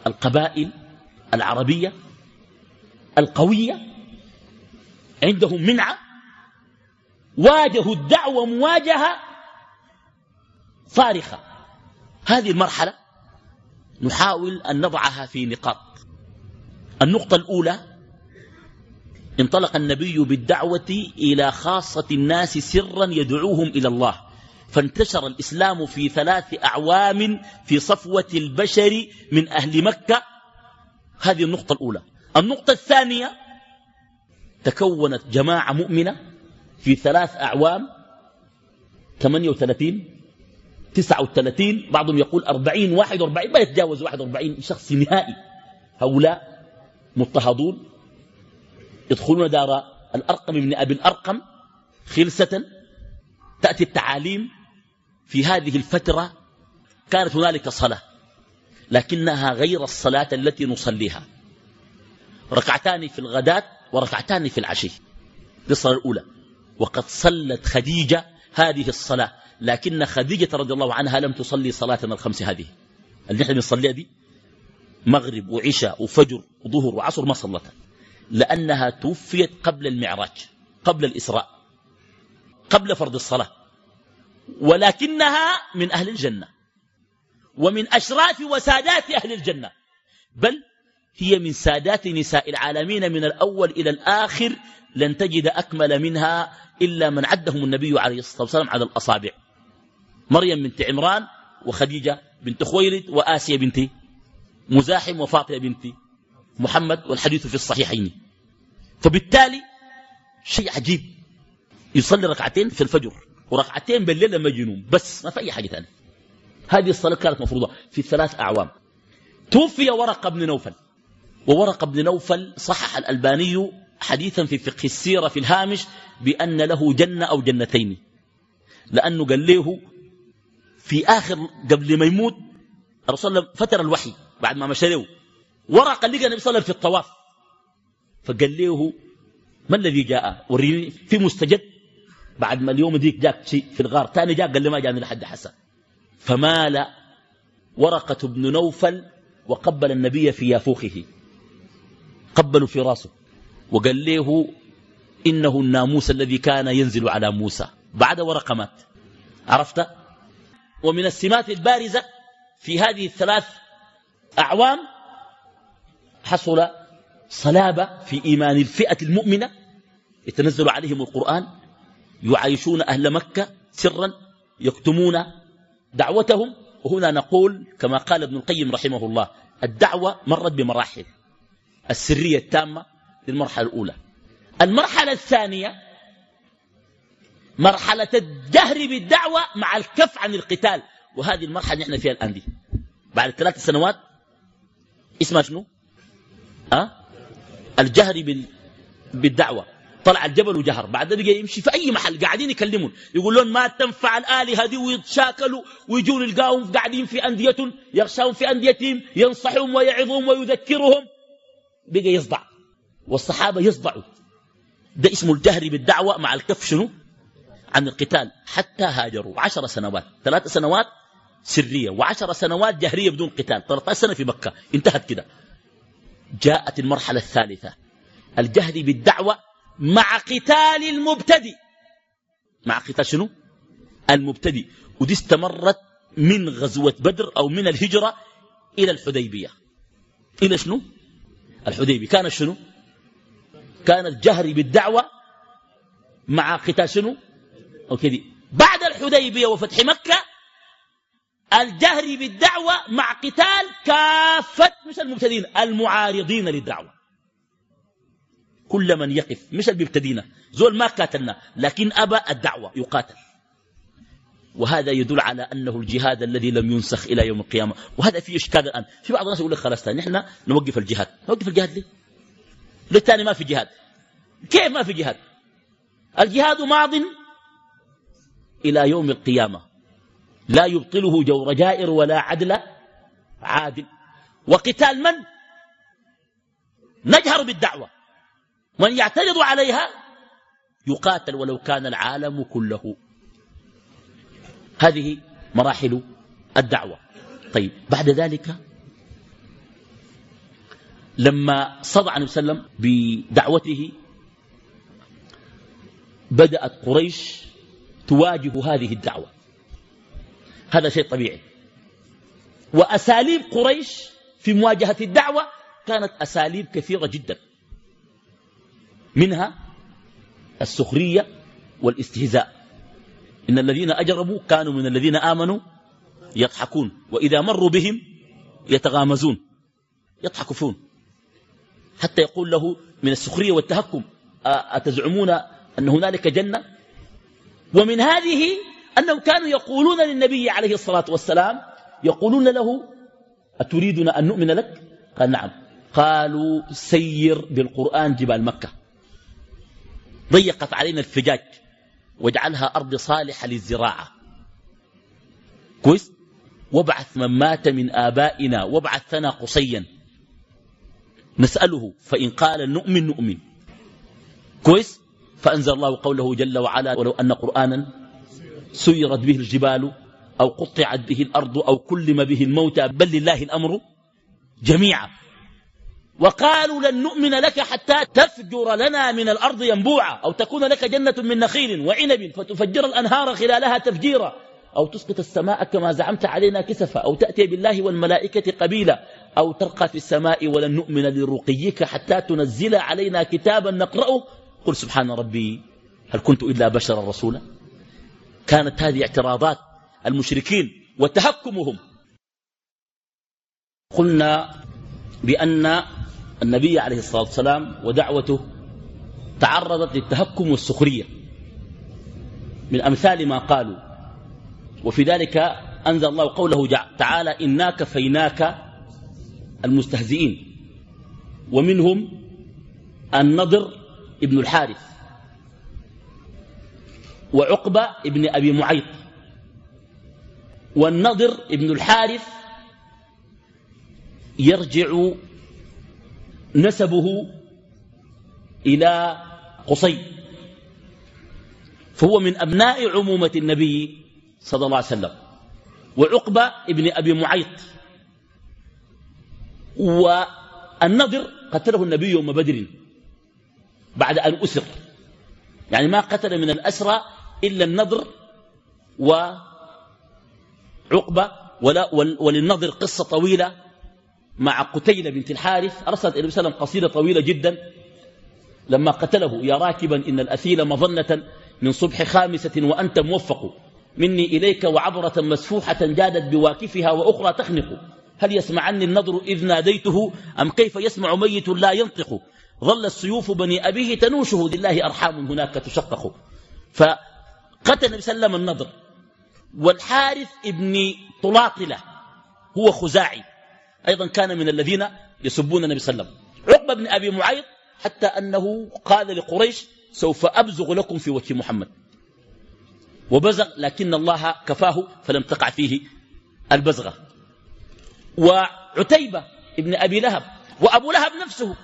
S2: القبائل العربية القوية. عندهم منعة. واجهوا الدعوة مواجهة صارخة هذه المرحلة نحاول أن نضعها في نقاط. النقطة الأولى انطلق النبي بالدعوة إلى خاصة الناس سرا يدعوهم إلى الله. فانتشر الإسلام في ثلاث أعوام في صفوة البشر من أهل مكة. هذه النقطة الأولى. النقطة الثانية تكونت جماعة مؤمنة في ثلاث أعوام. 38 39 بعضهم يقول 40 41 ما يتجاوز 41 شخص نهائي. هؤلاء مضطهدون. يدخلون دار الأرقم من أبي الأرقم خلسة تأتي التعاليم في هذه الفترة كانت هنالك صلاة لكنها غير الصلاة التي نصليها. ركعتان في الغداة وركعتان في العشي الصلاة الأولى. وقد صلت خديجة هذه الصلاة لكن خديجة رضي الله عنها لم تصلي صلاتنا الخمس هذه. اللي نحن بنصليها دي مغرب وعشاء وفجر وظهر وعصر ما صلتها. لأنها توفيت قبل المعراج قبل الإسراء قبل فرض الصلاة ولكنها من أهل الجنة ومن أشراف وسادات أهل الجنة بل هي من سادات نساء العالمين من الأول إلى الآخر لن تجد أكمل منها إلا من عدهم النبي عليه الصلاة والسلام على الأصابع مريم بنت عمران وخديجة بنت خويلد وآسيا بنت مزاحم وفاطمة بنت محمد والحديث في الصحيحين. فبالتالي شيء عجيب. يصلي ركعتين في الفجر وركعتين بالليل لما يجنون بس ما في أي حاجة ثانية. هذه الصلاة كانت مفروضة في ثلاث أعوام. توفي ورقة بن نوفل وورقة بن نوفل صحح الألباني حديثا في فقه السيرة في الهامش بأن له جنة أو جنتين. لأنه قال له في آخر قبل ما يموت الرسول فتر الوحي بعد ما مشى له. ورقة لقى النبي صلى الله عليه وسلم في الطواف. فقال له ما الذي جاء؟ وريني في مستجد. بعد ما اليوم ديك جاك شيء في الغار ثاني جاء قال لي ما جاني لحد حسن. فمال ورقة بن نوفل وقبل النبي في يافوخه. قبلوا في راسه. وقال له إنه الناموس الذي كان ينزل على موسى. بعد ورقة مات. عرفت؟ ومن السمات البارزة في هذه الثلاث أعوام حصل صلابة في إيمان الفئة المؤمنة يتنزل عليهم القرآن يعايشون أهل مكة سرا يكتمون دعوتهم. وهنا نقول كما قال ابن القيم رحمه الله الدعوة مرت بمراحل السرية التامة للمرحلة الأولى. المرحلة الثانية مرحلة الجهر بالدعوة مع الكف عن القتال. وهذه المرحلة نحن فيها الآن دي بعد ثلاث سنوات اسمها شنو؟ الجهر بال... بالدعوة. طلع الجبل وجهر بعد ذلك يمشي في أي محل. قاعدين يكلمون. يقول لهم ما تنفع الآلهة دي ويتشاكلوا ويجون يلقاهم قاعدين في أندية يغشاهم في أنديتهم ينصحهم ويعظهم ويذكرهم. بقى يصدع. والصحابة يصدعوا. ده اسمه الجهر بالدعوة مع الكف شنو؟ عن القتال. حتى هاجروا. عشر سنوات. ثلاث سنوات سرية. وعشر سنوات جهرية بدون قتال. 13 سنة في مكة. انتهت كده. جاءت المرحلة الثالثة. الجهر بالدعوة مع قتال المبتدئ. مع قتال شنو؟ المبتدئ. ودي استمرت من غزوة بدر أو من الهجرة إلى الحديبية. إلى شنو؟ الحديبية. كانت شنو؟ كانت جهر بالدعوة مع قتال شنو؟ أو كده بعد الحديبية وفتح مكة الجهر بالدعوة مع قتال كافة مش المبتدين المعارضين للدعوة. كل من يقف مش المبتدين زول ما قاتلنا لكن أبى الدعوة يقاتل. وهذا يدل على أنه الجهاد الذي لم ينسخ إلى يوم القيامة. وهذا فيه إشكال الآن. في بعض الناس يقول لك خلاص نحن نوقف الجهاد. نوقف الجهاد ليه؟ للثاني ما في جهاد. كيف ما في جهاد؟ الجهاد ماض إلى يوم القيامة. لا يبطله جور جائر ولا عدل عادل. وقتال من؟ نجهر بالدعوة. من يعترض عليها يقاتل ولو كان العالم كله. هذه مراحل الدعوة. طيب بعد ذلك لما صدع صلى الله عليه وسلم بدعوته بدأت قريش تواجه هذه الدعوة. هذا شيء طبيعي. وأساليب قريش في مواجهة الدعوة كانت أساليب كثيرة جدا. منها السخرية والاستهزاء. إن الذين أجربوا كانوا من الذين آمنوا يضحكون وإذا مروا بهم يتغامزون يضحكوا فون حتى يقول له من السخرية والتهكم أتزعمون أن هنالك جنة؟ ومن هذه أنهم كانوا يقولون للنبي عليه الصلاة والسلام يقولون له أتريدنا أن نؤمن لك؟ قال نعم. قالوا سير بالقرآن جبال مكة. ضيقت علينا الفجاج واجعلها أرض صالحة للزراعة. كويس؟ وابعث من مات من آبائنا وابعث ثنا قصيا. نسأله فإن قال نؤمن نؤمن. كويس؟ فأنزل الله قوله جل وعلا ولو أن قرآنا سيرت به الجبال أو قطعت به الأرض أو كلم به الموتى بل لله الأمر جميعا. وقالوا لن نؤمن لك حتى تفجر لنا من الأرض ينبوعا أو تكون لك جنة من نخيل وعنب فتفجر الأنهار خلالها تفجيرا أو تسقط السماء كما زعمت علينا كسفا أو تأتي بالله والملائكة قبيلا أو ترقى في السماء ولن نؤمن لرقيك حتى تنزل علينا كتابا نقرأه. قل سبحان ربي هل كنت إلا بشرا رسولا؟ كانت هذه اعتراضات المشركين وتهكمهم. قلنا بأن النبي عليه الصلاة والسلام ودعوته تعرضت للتهكم والسخرية من أمثال ما قالوا. وفي ذلك أنزل الله قوله تعالى إنا كفيناك المستهزئين. ومنهم النضر ابن الحارث. وعقبة ابن أبي معيط والنضر ابن الحارث يرجع نسبه إلى قصي فهو من أبناء عمومة النبي صلى الله عليه وسلم وعقبة ابن أبي معيط والنضر قتله النبي يوم بدر بعد أن أسر يعني ما قتل من الأسرى إلا النضر وعقبة ولا وللنضر قصة طويلة مع قتيلة بنت الحارث. أرسلت إلى وسلم قصيدة طويلة جدا. لما قتله يا راكبا إن الأثيل مظنة من صبح خامسة وأنت موفق. مني إليك وعبرة مسفوحة جادت بواكفها وأخرى تخنق. هل يسمعني النضر إذ ناديته؟ أم كيف يسمع ميت لا ينطق؟ ظل السيوف بني أبيه تنوشه. لله أرحام هناك تشقق. فقتل النبي صلى الله عليه وسلم النضر. والحارث ابن طلاطلة هو خزاعي. أيضا كان من الذين يسبون النبي صلى الله عليه وسلم. عقبة بن أبي معيط حتى أنه قال لقريش سوف أبزغ لكم في وجه محمد. وبزغ لكن الله كفاه فلم تقع فيه البزغة. وعتيبة ابن أبي لهب وأبو لهب نفسه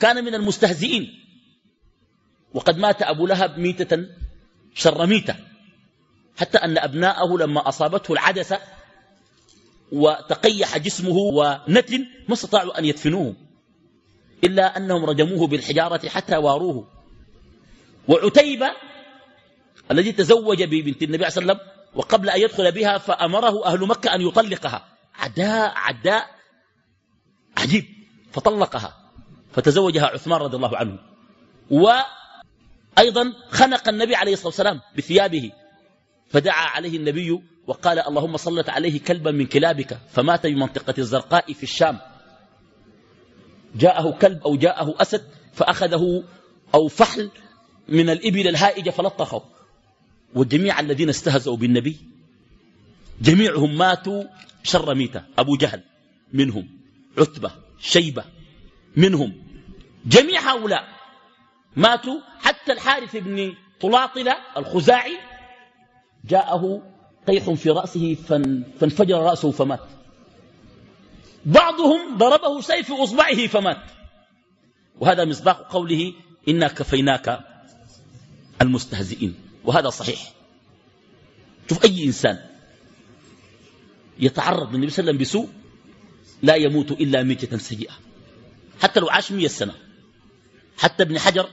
S2: كان من المستهزئين. وقد مات أبو لهب ميتة شر ميتة. حتى أن أبناءه لما أصابته العدسة وتقيح جسمه ونتن ما استطاعوا أن يدفنوه إلا أنهم رجموه بالحجارة حتى واروه. وعتيبة الذي تزوج ببنت النبي عليه وسلم وقبل أن يدخل بها فأمره أهل مكة أن يطلقها. عداء عداء عجيب. فطلقها فتزوجها عثمان رضي الله عنه. وأيضا خنق النبي عليه الصلاة والسلام بثيابه. فدعا عليه النبي وقال اللهم صلت عليه كلبا من كلابك فمات بمنطقة الزرقاء في الشام. جاءه كلب أو جاءه أسد فأخذه أو فحل من الإبل الهائجة فلطخه. وجميع الذين استهزأوا بالنبي جميعهم ماتوا شر ميتة. أبو جهل منهم عتبة شيبة منهم. جميع هؤلاء ماتوا حتى الحارث بن طلاطلة الخزاعي جاءه قيح في رأسه فانفجر رأسه فمات. بعضهم ضربه سيف أصبعه فمات. وهذا مصداق قوله إنا كفيناك المستهزئين. وهذا صحيح. شوف أي إنسان يتعرض للنبي صلى الله عليه وسلم بسوء لا يموت إلا ميتة سيئة. حتى لو عاش مية سنة. حتى ابن حجر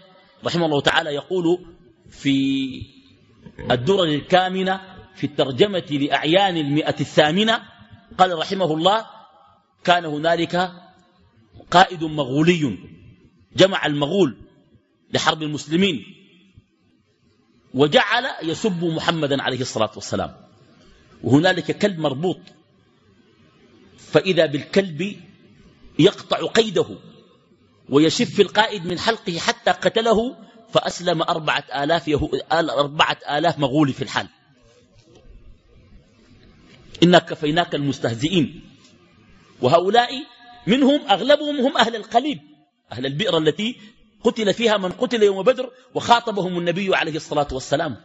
S2: رحمه الله تعالى يقول في الدرر الكامنة في الترجمة لأعيان المئة الثامنة قال رحمه الله كان هنالك قائد مغولي جمع المغول لحرب المسلمين وجعل يسب محمدا عليه الصلاة والسلام. وهنالك كلب مربوط فإذا بالكلب يقطع قيده. ويشف القائد من حلقه حتى قتله فأسلم أربعة آلاف, يهو... أربعة آلاف مغول في الحال. إنا كفيناك المستهزئين. وهؤلاء منهم أغلبهم هم أهل القليب أهل البئر التي قتل فيها من قتل يوم بدر وخاطبهم النبي عليه الصلاة والسلام.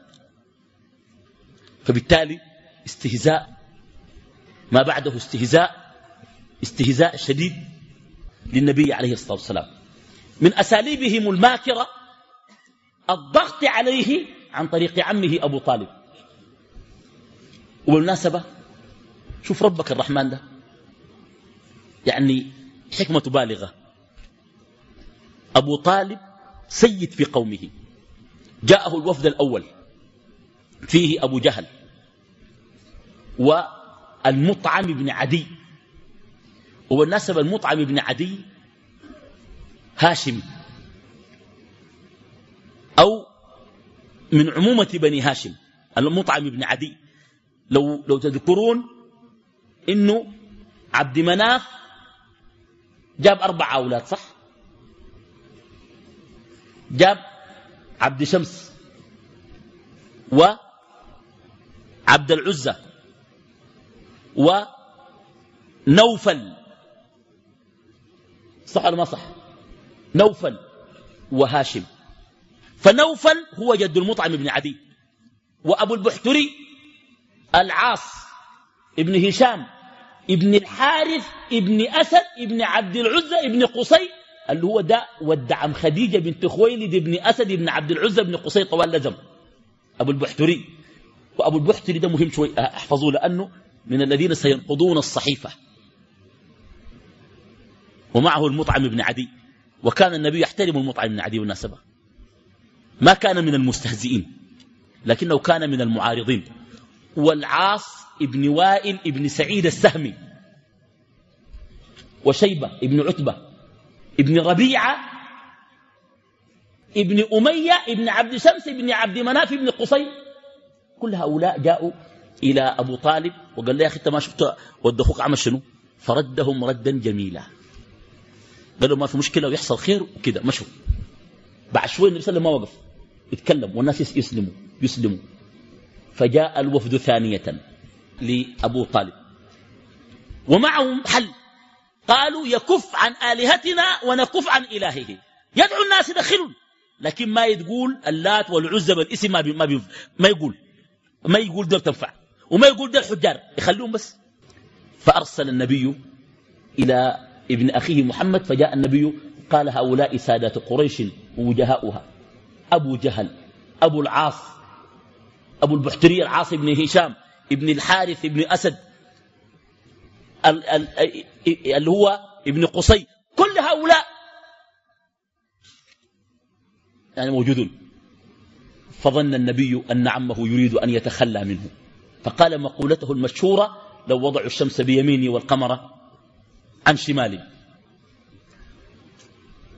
S2: فبالتالي استهزاء ما بعده استهزاء استهزاء شديد. للنبي عليه الصلاة والسلام. من أساليبهم الماكرة الضغط عليه عن طريق عمه أبو طالب. وبالمناسبة شوف ربك الرحمن ده. يعني حكمة بالغة. أبو طالب سيد في قومه. جاءه الوفد الأول. فيه أبو جهل. والمطعم بن عدي. وبالنسبة المطعم بن عدي هاشم أو من عمومة بني هاشم المطعم بن عدي. لو, لو تذكرون إنه عبد مناف جاب أربع أولاد صح؟ جاب عبد شمس وعبد العزة ونوفل. صح ولا ما صح؟ نوفل وهاشم. فنوفل هو جد المطعم بن عدي وأبو البحتري العاص ابن هشام ابن الحارث ابن أسد ابن عبد العزة ابن قصي اللي هو ده ودعم خديجة بنت خويلد ابن أسد ابن عبد العزة ابن قصي طوال لزم أبو البحتري. وأبو البحتري ده مهم شوي احفظوه لأنه من الذين سينقضون الصحيفة. ومعه المطعم بن عدي. وكان النبي يحترم المطعم بن عدي والناسبة. ما كان من المستهزئين لكنه كان من المعارضين. والعاص ابن وائل ابن سعيد السهمي وشيبة ابن عتبة ابن ربيعة ابن أمية ابن عبد شمس ابن عبد مناف ابن قصي. كل هؤلاء جاءوا إلى أبو طالب وقال له يا أخي أنت ما شفت ود أخوك عمل شنو؟ فردهم ردا جميلا. قالوا ما في مشكلة ويحصل خير وكذا مشوا. بعد شوي النبي صلى الله عليه وسلم ما وقف يتكلم والناس يسلموا يسلموا. فجاء الوفد ثانية لأبو طالب. ومعهم حل. قالوا يكف عن آلهتنا ونكف عن إلهه. يدعو الناس يدخلون. لكن ما يقول اللات والعزة بالإسم ما, بي ما, ما يقول. ما يقول دول تنفع. وما يقول دول حجار. يخلوهم بس. فأرسل النبي إلى ابن أخيه محمد فجاء النبي قال هؤلاء سادات قريش ووجهاؤها. أبو جهل أبو العاص أبو البحتري العاص بن هشام ابن الحارث ابن أسد اللي هو ابن قصي. كل هؤلاء يعني موجودون. فظن النبي أن عمه يريد أن يتخلى منه. فقال مقولته المشهورة لو وضعوا الشمس بيميني والقمر عن شمالي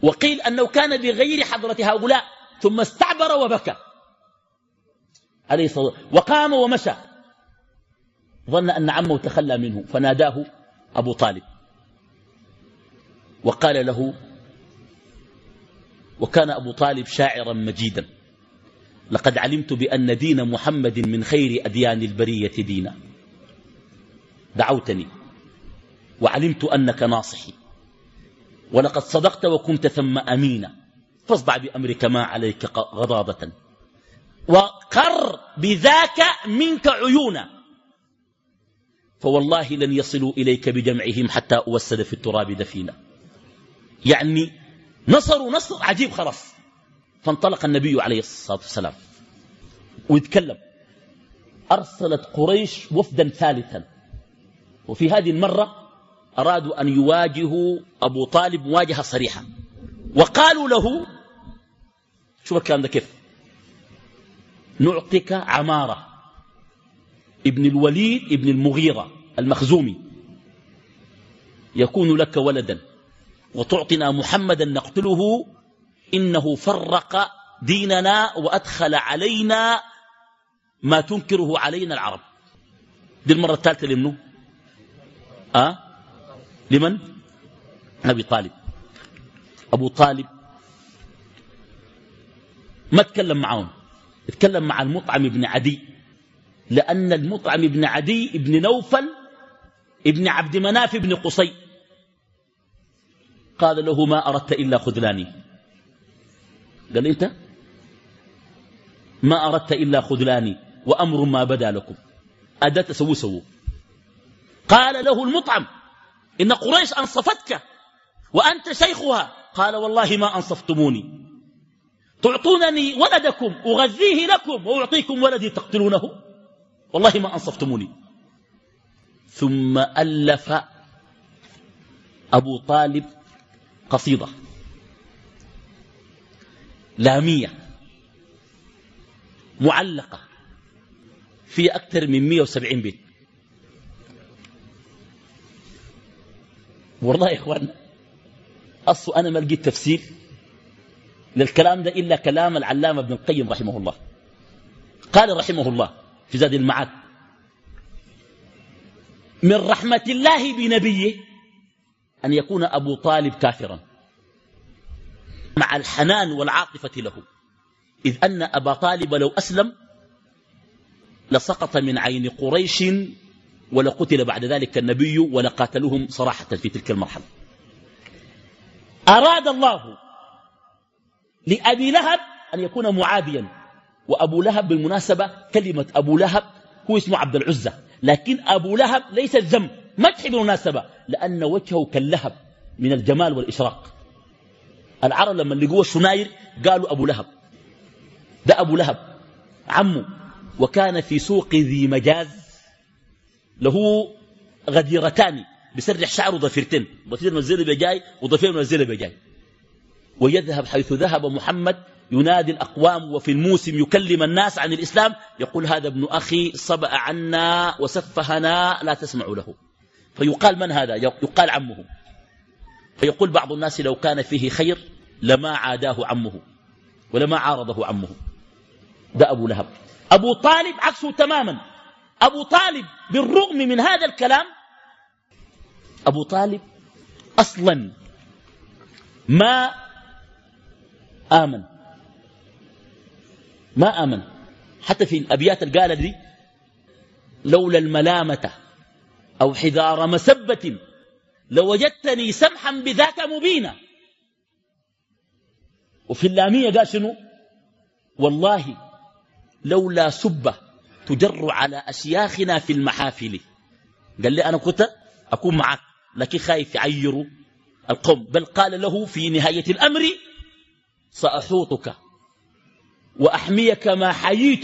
S2: وقيل أنه كان بغير حضرة هؤلاء ثم استعبر وبكى. عليه الصلاة وقام ومشى. ظن أن عمه تخلى منه فناداه أبو طالب. وقال له وكان أبو طالب شاعرا مجيدا. لقد علمت بأن دين محمد من خير أديان البرية دينا. دعوتني وعلمت أنك ناصحي. ولقد صدقت وكنت ثم أمينا. فاصدع بأمرك ما عليك غضاضة وقر بذاك منك عيونا. فوالله لن يصلوا إليك بجمعهم حتى أوسد في التراب دفينا. يعني نصروا نصر عجيب خلاص. فانطلق النبي عليه الصلاة والسلام. ويتكلم. أرسلت قريش وفدا ثالثا. وفي هذه المرة أرادوا أن يواجهوا أبو طالب مواجهة صريحة. وقالوا له شوف الكلام ده كيف. نعطيك عمارة ابن الوليد ابن المغيرة المخزومي. يكون لك ولدا. وتعطنا محمدا نقتله. إنه فرق ديننا وأدخل علينا ما تنكره علينا العرب. دي المرة الثالثة لمنه أه؟ لمن؟ أبي طالب. أبو طالب. ما تكلم معهم اتكلم مع المطعم بن عدي. لأن المطعم بن عدي ابن نوفل ابن عبد مناف بن قصي. قال له ما أردت إلا خذلاني. قال أنت؟ ما أردت إلا خذلاني وأمر ما بدا لكم. أدت سووا سووا قال له المطعم. إن قريش أنصفتك وأنت شيخها. قال والله ما أنصفتموني. تعطونني ولدكم أغذيه لكم وأعطيكم ولدي تقتلونه. والله ما أنصفتموني. ثم ألف أبو طالب قصيدة. لامية. معلقة. في أكثر من 170 بيت. والله يا إخوان أصل أنا ما لقيت تفسير للكلام ده إلا كلام العلامة ابن القيم رحمه الله. قال رحمه الله في زاد المعاد من رحمة الله بنبيه أن يكون أبو طالب كافرا مع الحنان والعاطفة له إذ أن أبا طالب لو أسلم لسقط من عين قريش ولقتل بعد ذلك النبي ولقاتلهم صراحة في تلك المرحلة. أراد الله لأبي لهب أن يكون معاديا وأبو لهب بالمناسبة كلمة أبو لهب هو اسمه عبد العزة. لكن أبو لهب ليس الذنب مدح بالمناسبة لأن وجهه كاللهب من الجمال والإشراق. العرب لما لقوا الشناير قالوا أبو لهب. ده أبو لهب عمه. وكان في سوق ذي مجاز. له غديرتان بسرح شعره ضفيرتين ضفير منزله بجاي وضفير منزله بجاي ويذهب حيث ذهب محمد ينادي الأقوام وفي الموسم يكلم الناس عن الإسلام. يقول هذا ابن أخي صبأ عنا وسفهنا لا تسمع له. فيقال من هذا؟ يقال عمه. فيقول بعض الناس لو كان فيه خير لما عاداه عمه ولما عارضه عمه. ده أبو لهب. أبو طالب عكسه تماما. أبو طالب بالرغم من هذا الكلام أبو طالب أصلا ما آمن. ما آمن. حتى في الأبيات القالة دي لولا الملامة أو حذار مسبة لوجدتني سمحا بذاك مبينا. وفي اللامية قال شنو؟ والله لولا سبة تجر على أشياخنا في المحافل. قال لي أنا كنت أكون معك لكن خايف يعيروا القوم. بل قال له في نهاية الأمر سأحوطك وأحميك ما حييت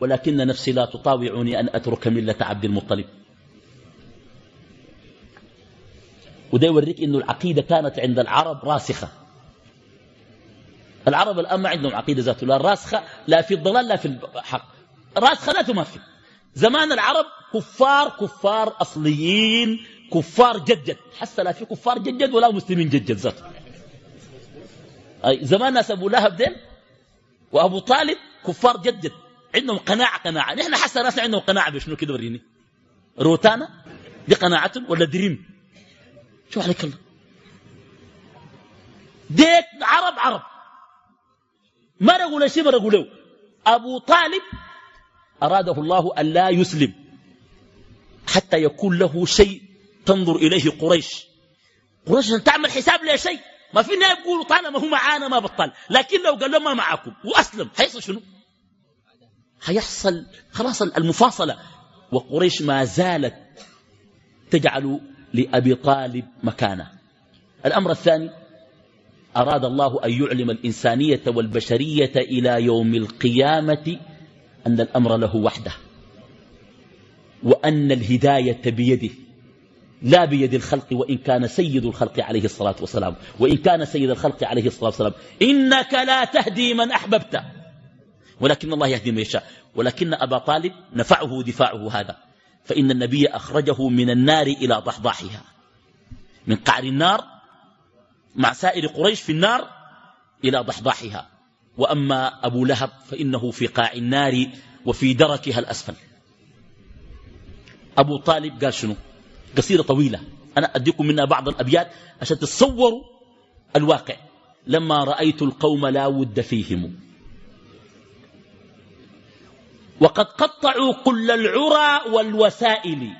S2: ولكن نفسي لا تطاوعني أن أترك ملة عبد المطلب. وده يوريك أنه العقيدة كانت عند العرب راسخة. العرب الآن ما عندهم عقيدة ذاته لا راسخة لا في الضلال لا في الحق. راسخة ذاته ما في. زمان العرب كفار كفار أصليين كفار جدد. حتى لا في كفار جدد ولا مسلمين جدد ذاته. زمان ناس أبو لهب دين وأبو طالب كفار جدد. عندهم قناعة قناعة. نحن حتى ناس عندهم قناعة بشنو كده وريني. روتانا دي قناعتهم ولا دريم؟ شو عليك الله؟ ديك عرب عرب. ما رقوا شيء ما رقوا له أبو طالب أراده الله أن لا يسلم حتى يكون له شيء تنظر إليه قريش. قريش تعمل حساب لا شيء. ما في ناس يقولوا طالما هو معانا ما بطل. لكن لو قال ما معكم وأسلم حيحصل شنو؟ حيحصل خلاص المفاصلة. وقريش ما زالت تجعل لأبي طالب مكانة. الأمر الثاني أراد الله أن يعلم الإنسانية والبشرية إلى يوم القيامة أن الأمر له وحده وأن الهداية بيده لا بيد الخلق وإن كان سيد الخلق عليه الصلاة والسلام وإن كان سيد الخلق عليه الصلاة والسلام. إنك لا تهدي من أحببت ولكن الله يهدي من يشاء. ولكن أبا طالب نفعه دفاعه هذا فإن النبي أخرجه من النار إلى ضحضاحها. من قعر النار مع سائر قريش في النار إلى ضحضاحها. وأما أبو لهب فإنه في قاع النار وفي دركها الأسفل. أبو طالب قال شنو؟ قصيدة طويلة. أنا أديكم منها بعض الأبيات عشان تتصوروا الواقع. لما رأيت القوم لا ود فيهم. وقد قطعوا كل العرى والوسائل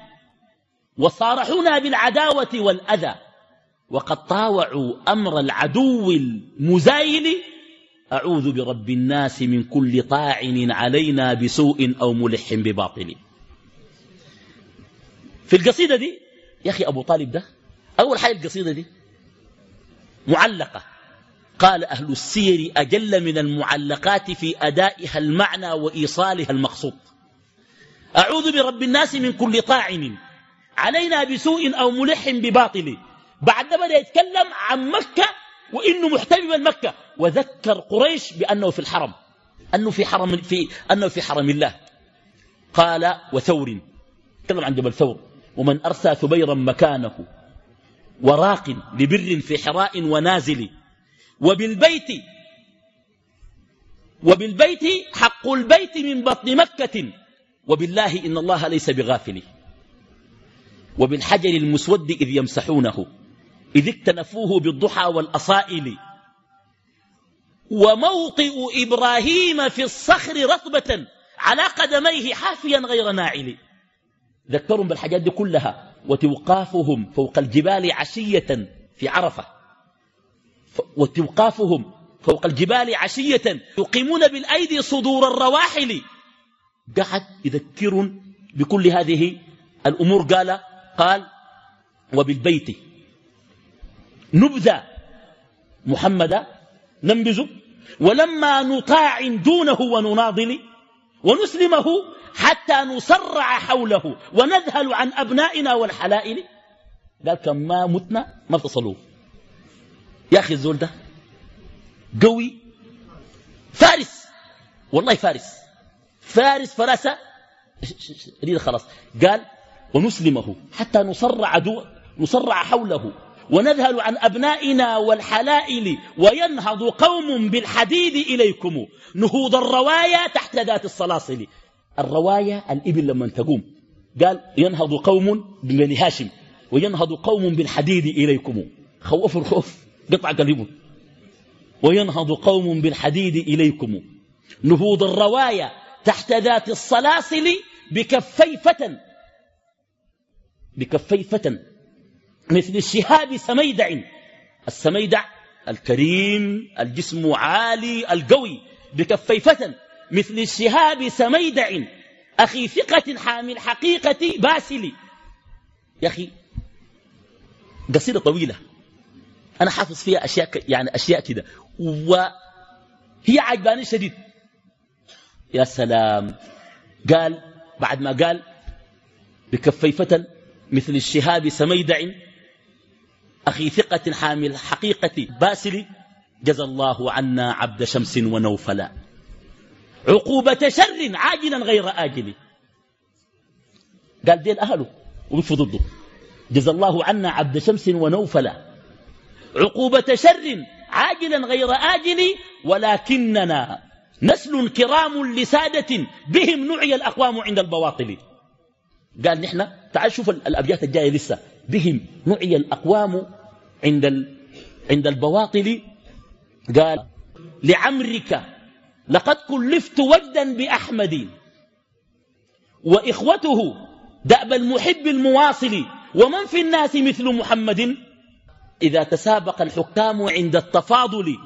S2: وصارحونا بالعداوة والأذى. وقد طاوعوا أمر العدو المزايل أعوذ برب الناس من كل طاعن علينا بسوء أو ملح بباطل. في القصيدة دي يا أخي أبو طالب ده أول حاجة القصيدة دي معلقة. قال أهل السير أجل من المعلقات في أدائها المعنى وإيصالها المقصود. أعوذ برب الناس من كل طاعن علينا بسوء أو ملح بباطل. بعد بدأ يتكلم عن مكة وإنه محتمي من مكة. وذكر قريش بأنه في الحرم. أنه في حرم, في أنه في حرم الله. قال وثور. تكلم عن جبل ثور. ومن أرسى ثبيرا مكانه وراق لبر في حراء ونازل. وبالبيت وبالبيت حق البيت من بطن مكة. وبالله إن الله ليس بغافل. وبالحجر المسود إذ يمسحونه. إذ اكتنفوه بالضحى والأصائل. وموطئ إبراهيم في الصخر رطبة على قدميه حافيا غير ناعل. ذكرهم بالحاجات دي كلها وتوقافهم فوق الجبال عشية في عرفة. وتوقافهم فوق الجبال عشية يقيمون بالأيدي صدور الرواحل. قعد يذكر بكل هذه الأمور. قال قال وبالبيت. نبذى محمدا ننبذ ولما نطاع دونه ونناضل ونسلمه حتى نصرع حوله ونذهل عن أبنائنا والحلائل قال كم ما متنا ما تصلوه يا أخي الزول ده قوي فارس والله فارس فارس فراسة خلاص قال ونسلمه حتى نصرع, دو نصرع حوله ونذهل عن أبنائنا والحلائل وينهض قوم بالحديد إليكم. نهوض الروايا تحت ذات الصلاصل. الرواية الإبل لما تقوم. قال ينهض قوم ببني هاشم وينهض قوم بالحديد إليكم. خوفوا الخوف. قطع قلبه. وينهض قوم بالحديد إليكم. نهوض الروايا تحت ذات الصلاصل بكفي فتن بكفي فتن مثل الشهاب سميدع. السميدع الكريم الجسم عالي القوي بكفي فتن مثل الشهاب سميدع. أخي ثقة حامل حقيقة باسل. يا أخي قصيدة طويلة. أنا حافظ فيها أشياء يعني أشياء كده. وهي عجباني شديد. يا سلام. قال بعد ما قال بكفي فتن مثل الشهاب سميدع. أخي ثقة حامل حقيقة باسل جزى الله عنا عبد شمس ونوفلا. عقوبة شر عاجلا غير آجل. قال دين أهله وقفوا ضده. جزى الله عنا عبد شمس ونوفلا. عقوبة شر عاجلا غير آجل ولكننا نسل كرام لسادة بهم نعي الأقوام عند البواطل. قال نحن تعال شوف الأبيات الجاية لسه. بهم نعي الأقوام عند. عند البواطل قال لعمرك لقد كلفت وجدا بأحمد وإخوته دأب المحب المواصل ومن في الناس مثل محمد إذا تسابق الحكام عند التفاضل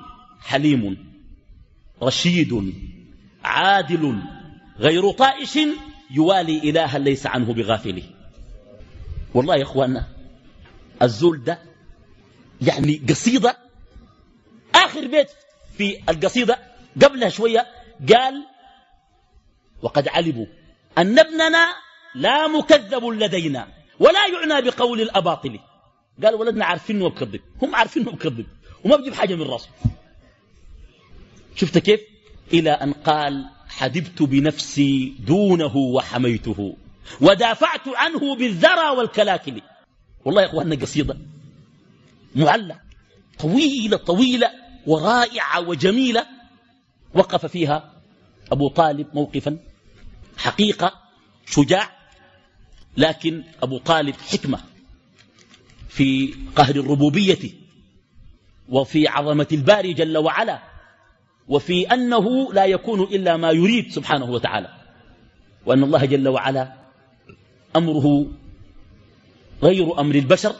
S2: حليم رشيد عادل غير طائش يوالي إلها ليس عنه بغافله والله يا أخوانا الزول ده يعني قصيدة. آخر بيت في القصيدة قبلها شوية قال وقد علموا أن ابننا لا مكذب لدينا ولا يعنى بقول الأباطل. قال ولدنا عارفينه بكذب هم عارفينه بكذب وما بجيب حاجة من راسه شفت كيف؟ إلى أن قال حدبت بنفسي دونه وحميته. ودافعت عنه بالذرى والكلاكل والله يا أخواننا قصيدة. معلق طويلة طويلة ورائعة وجميلة. وقف فيها أبو طالب موقفا. حقيقة شجاع. لكن أبو طالب حكمة. في قهر الربوبية. وفي عظمة الباري جل وعلا. وفي أنه لا يكون إلا ما يريد سبحانه وتعالى. وأن الله جل وعلا أمره غير أمر البشر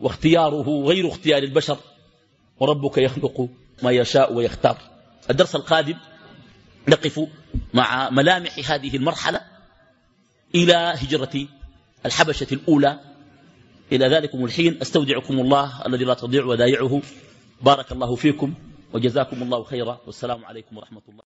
S2: واختياره غير اختيار البشر وربك يخلق ما يشاء ويختار. الدرس القادم نقف مع ملامح هذه المرحلة إلى هجرة الحبشة الأولى. إلى ذلكم الحين. أستودعكم الله الذي لا تضيع ودايعه بارك الله فيكم وجزاكم الله خيرا. والسلام عليكم ورحمة الله.